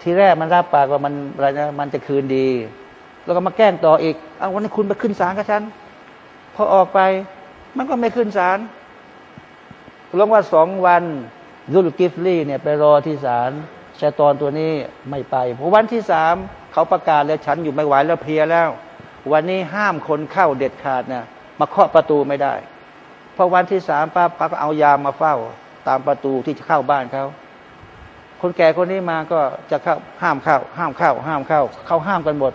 Speaker 1: ทีแรกมันรับปากว่ามันอะไรนะมันจะคืนดี แล้วก็มาแกล้งต่ออีกเอาวันนี้คุณไปขึ้นศาลกับฉันพอออกไป มันก็ไม่ขึ้นศาลลงว่าสองวันยุลกิฟลี่เนี่ยไปรอที่ศาลชาตอนตัวนี้ไม่ไปเพราะวันที่สามเขาประกาศแล้วฉันอยู่ไม่ไหวแล้วเพียแล้ว วันนี้ห้ามคนเข้าเด็ดขาดนะมาเคาะประตูไม่ได้พอวันที่สามป้าป้าก็เอายามมาเฝ้า ตามประตูที่จะเข้าบ้านเขาคนแก่คนนี้มาก็จะเข้าห้ามเข้า ห้ามเข้า ห้ามเข้า เขาห้ามกันหมด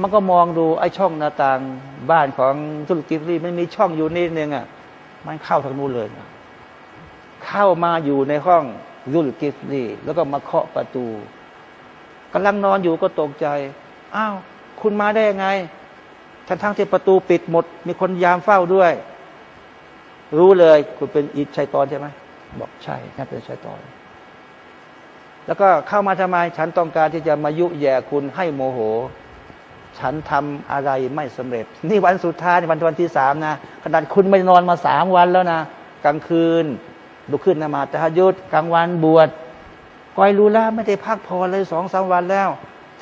Speaker 1: มันก็มองดูไอ้ช่องหน้าต่างบ้านของธุรกิจรีมันมีช่องอยู่นิดนึงอะมันเข้าทางนู้นเลย เข้ามาอยู่ในห้องยุลกิฟรีแล้วก็มาเคาะประตูกำลังนอนอยู่ก็ตกใจ อ้าว คุณมาได้ยังไง ทั้งทั้งที่ประตูปิดหมด มีคนยามเฝ้าด้วย รู้เลย คุณเป็นอิชัยตอนใช่ไหม บอกใช่นั่นเป็นชัยตอน แล้วก็เข้ามาทำไม ฉันต้องการที่จะมายุแย่คุณให้โมโห ฉันทำอะไรไม่สำเร็จ นี่วันสุดท้ายวันวันที่สามนะขนาดคุณไม่นอนมาสามวันแล้วนะกลางคืนลุกขึ้นนมาตะยุดกลางวันบวชก้อยรู้แล้วไม่ได้พักพอเลยสองสามวันแล้ว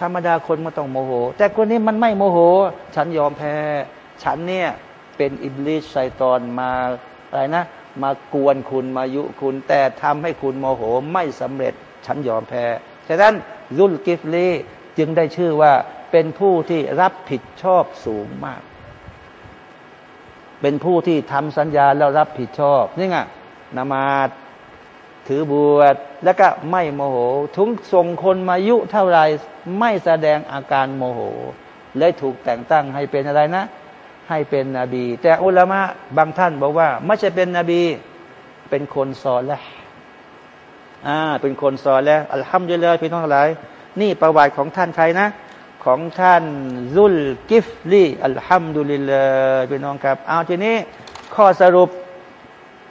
Speaker 1: ธรรมดาคนมันต้องโมโห แต่คนนี้มันไม่โมโห ฉันยอมแพ้ ฉันเนี่ยเป็นอิบลิสไซตอนมาอะไรนะ มากวนคุณมายุคุณ แต่ทำให้คุณโมโหไม่สำเร็จ ฉันยอมแพ้ฉะนั้นยุลกิฟลีจึงได้ชื่อว่า เป็นผู้ที่รับผิดชอบสูงมาก เป็นผู้ที่ทำสัญญาแล้วรับผิดชอบนี่ไงนมาดถือบวชแล้วก็ไม่โมโหทุงส่งคนมายุเท่าไรไม่แสดงอาการโมโหเลยถูกแต่งตั้งให้เป็นอะไรนะ ให้เป็นนบี แต่อุลามะบางท่านบอกว่า ไม่ใช่เป็นนบี เป็นคนซอแล้วอ่าเป็นคนซอแล้วอัลฮัมดุลิลลาห์พี่น้องหลาย นี่ประวัติของท่านใครนะ ของท่านซุลกิฟลีอัลฮัมดุลิลลาห์พี่น้องครับเอาทีนี้ข้อสรุป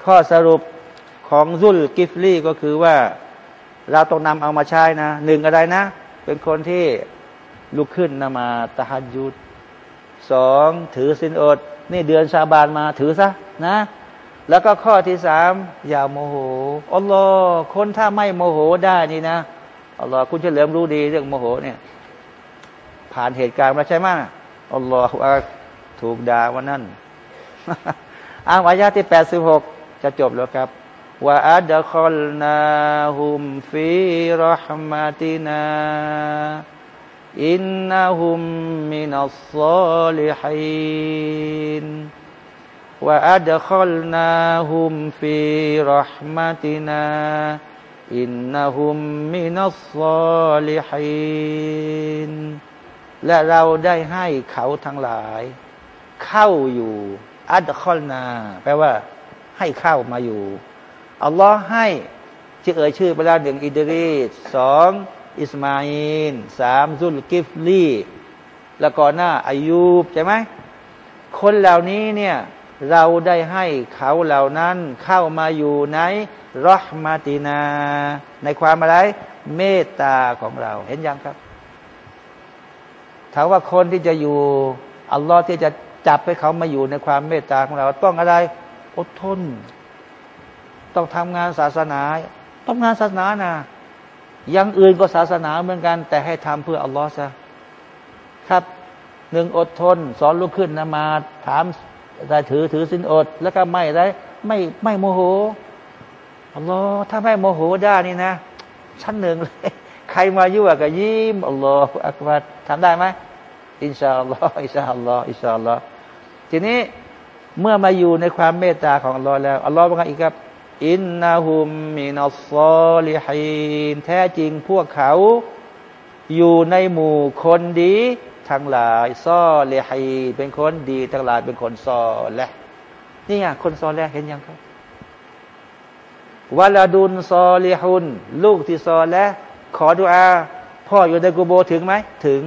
Speaker 1: ข้อสรุปของซุลกิฟลีก็คือว่าเราต้องนำเอามาใช้นะหนึ่งอะไรนะ เป็นคนที่ลุกขึ้นนมาตะฮัดยุดสองถือสินอด นี่เดือนชาบานมาถือซะนะ แล้วก็ข้อที่สามอย่าโมโหอัลลอฮ์คนถ้าไม่โมโหได้นี่นะอัลลอฮ์คุณเฉลิมรู้ดีเรื่องโมโหเนี่ย ผ่านเหตุการณ์มาใช่ไหมอัลลอฮฺถูกด่าวันนั้นอ้างอายาที่แปดสิบหกจะจบแล้วครับوأدخلناهم في رحمتنا إنهم من الصالحين وأدخلناهم في رحمتنا إنهم من الصالحين และเราได้ให้เขาทั้งหลาย เข้าอยู่ أدخلنا แปลว่า ให้เข้ามาอยู่อัลลอฮ์ให้ที่เอ่ยชื่อไปแล้วหนึ่งอิดรีสสองอิสมาอีลสามซุลกิฟลีแล้วก่อนหน้าอายุบใช่ไหมคนเหล่านี้เนี่ยเราได้ให้เขาเหล่านั้นเข้ามาอยู่ในรหมาตินา ในความอะไร เมตตาของเราเห็นยังครับ ถามว่าคนที่จะอยู่อัลลอฮ์ที่จะจับให้เขามาอยู่ในความเมตตาของเรา ต้องอะไรอดทน ต้องทำงานศาสนา ต้องงานศาสนานะยังอื่นก็ศาสนาเหมือนกัน แต่ให้ทำเพื่ออัลลอฮ์ซะครับหนึ่งอดทน สอนลุกขึ้นนมาถามแต่ถือถือสินอด แล้วก็ไม่ไรไม่ไม่โมโหอัลลอฮ์ถ้าไม่โมโหได้นี่นะชั้นหนึ่งเลย ใครมายุ่งก็ยิ้มอัลลอฮ์อักบัดทำได้ไหม อินชาอัลลอฮ์อินชาอัลลอฮ์อินชาอัลลอฮ์ทีนี้เมื่อมาอยู่ในความเมตตาของอัลลอฮ์แล้วอัลลอฮ์บอกอีกครับ อินนาฮุมมินัสซอลิฮีนแท้จริงพวกเขาอยู่ในหมู่คนดีทั้งหลายซอเลฮีเป็นคนดีทั้งหลายเป็นคนซอและนี่ไงคนซอแลเห็นยังครับวาลาดุนซอลิฮุน ลูกที่ซอและขอดุอา พ่ออยู่ในกูโบถึงไหมถึง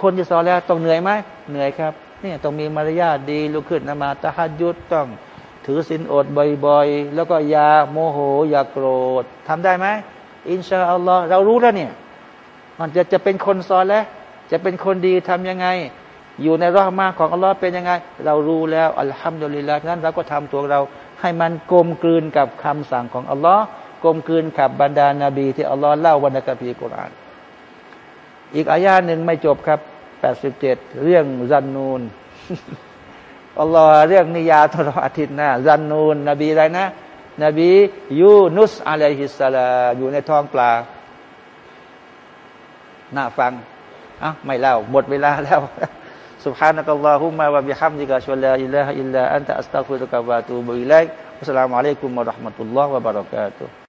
Speaker 1: คนที่ซอแล้วต้องเหนื่อยไหมเหนื่อยครับนี่ต้องมีมารยาทดีลุกขึ้นนมาตะฮัดยุดต้องถือสินอดบ่อยๆ แล้วก็อย่าโมโห อย่าโกรธทำได้ไหมอินชาอัลลอฮ์เรารู้แล้วเนี่ยมันจะจะเป็นคนซอนแล้ว จะเป็นคนดีทํำยังไง อยู่ในรอมาของอัลลอฮ์เป็นยังไง เรารู้แล้วอัลฮัมดุลิลลาห์นั้นเราก็ทำตัวเรา ให้มันกลมกลืนกับคำสั่งของอัลลอฮ์กลมกลืนกับบรรดานาบีที่อัลลอฮ์เล่าวันในกัมภีร์กุรอาน อีกอายาหนึ่งไม่จบครับแปดสิบเจ็ดเรื่องซันนูนอัลลอฮ์เรื่องนิยาตลอดอาทิตย์หน้าซันนูนนบีอะไรนะ นบียูนุสอะลัยฮิสสลาอยู่ในท้องปลา น่าฟังอ่ะไม่เล่าหมดเวลาแล้ว سبحانك اللهم وبحمدك أشهد أن لا إله إلا أنت أستغفرك وأتوب إليك والسلام عليكم ورحمة الله وبركاته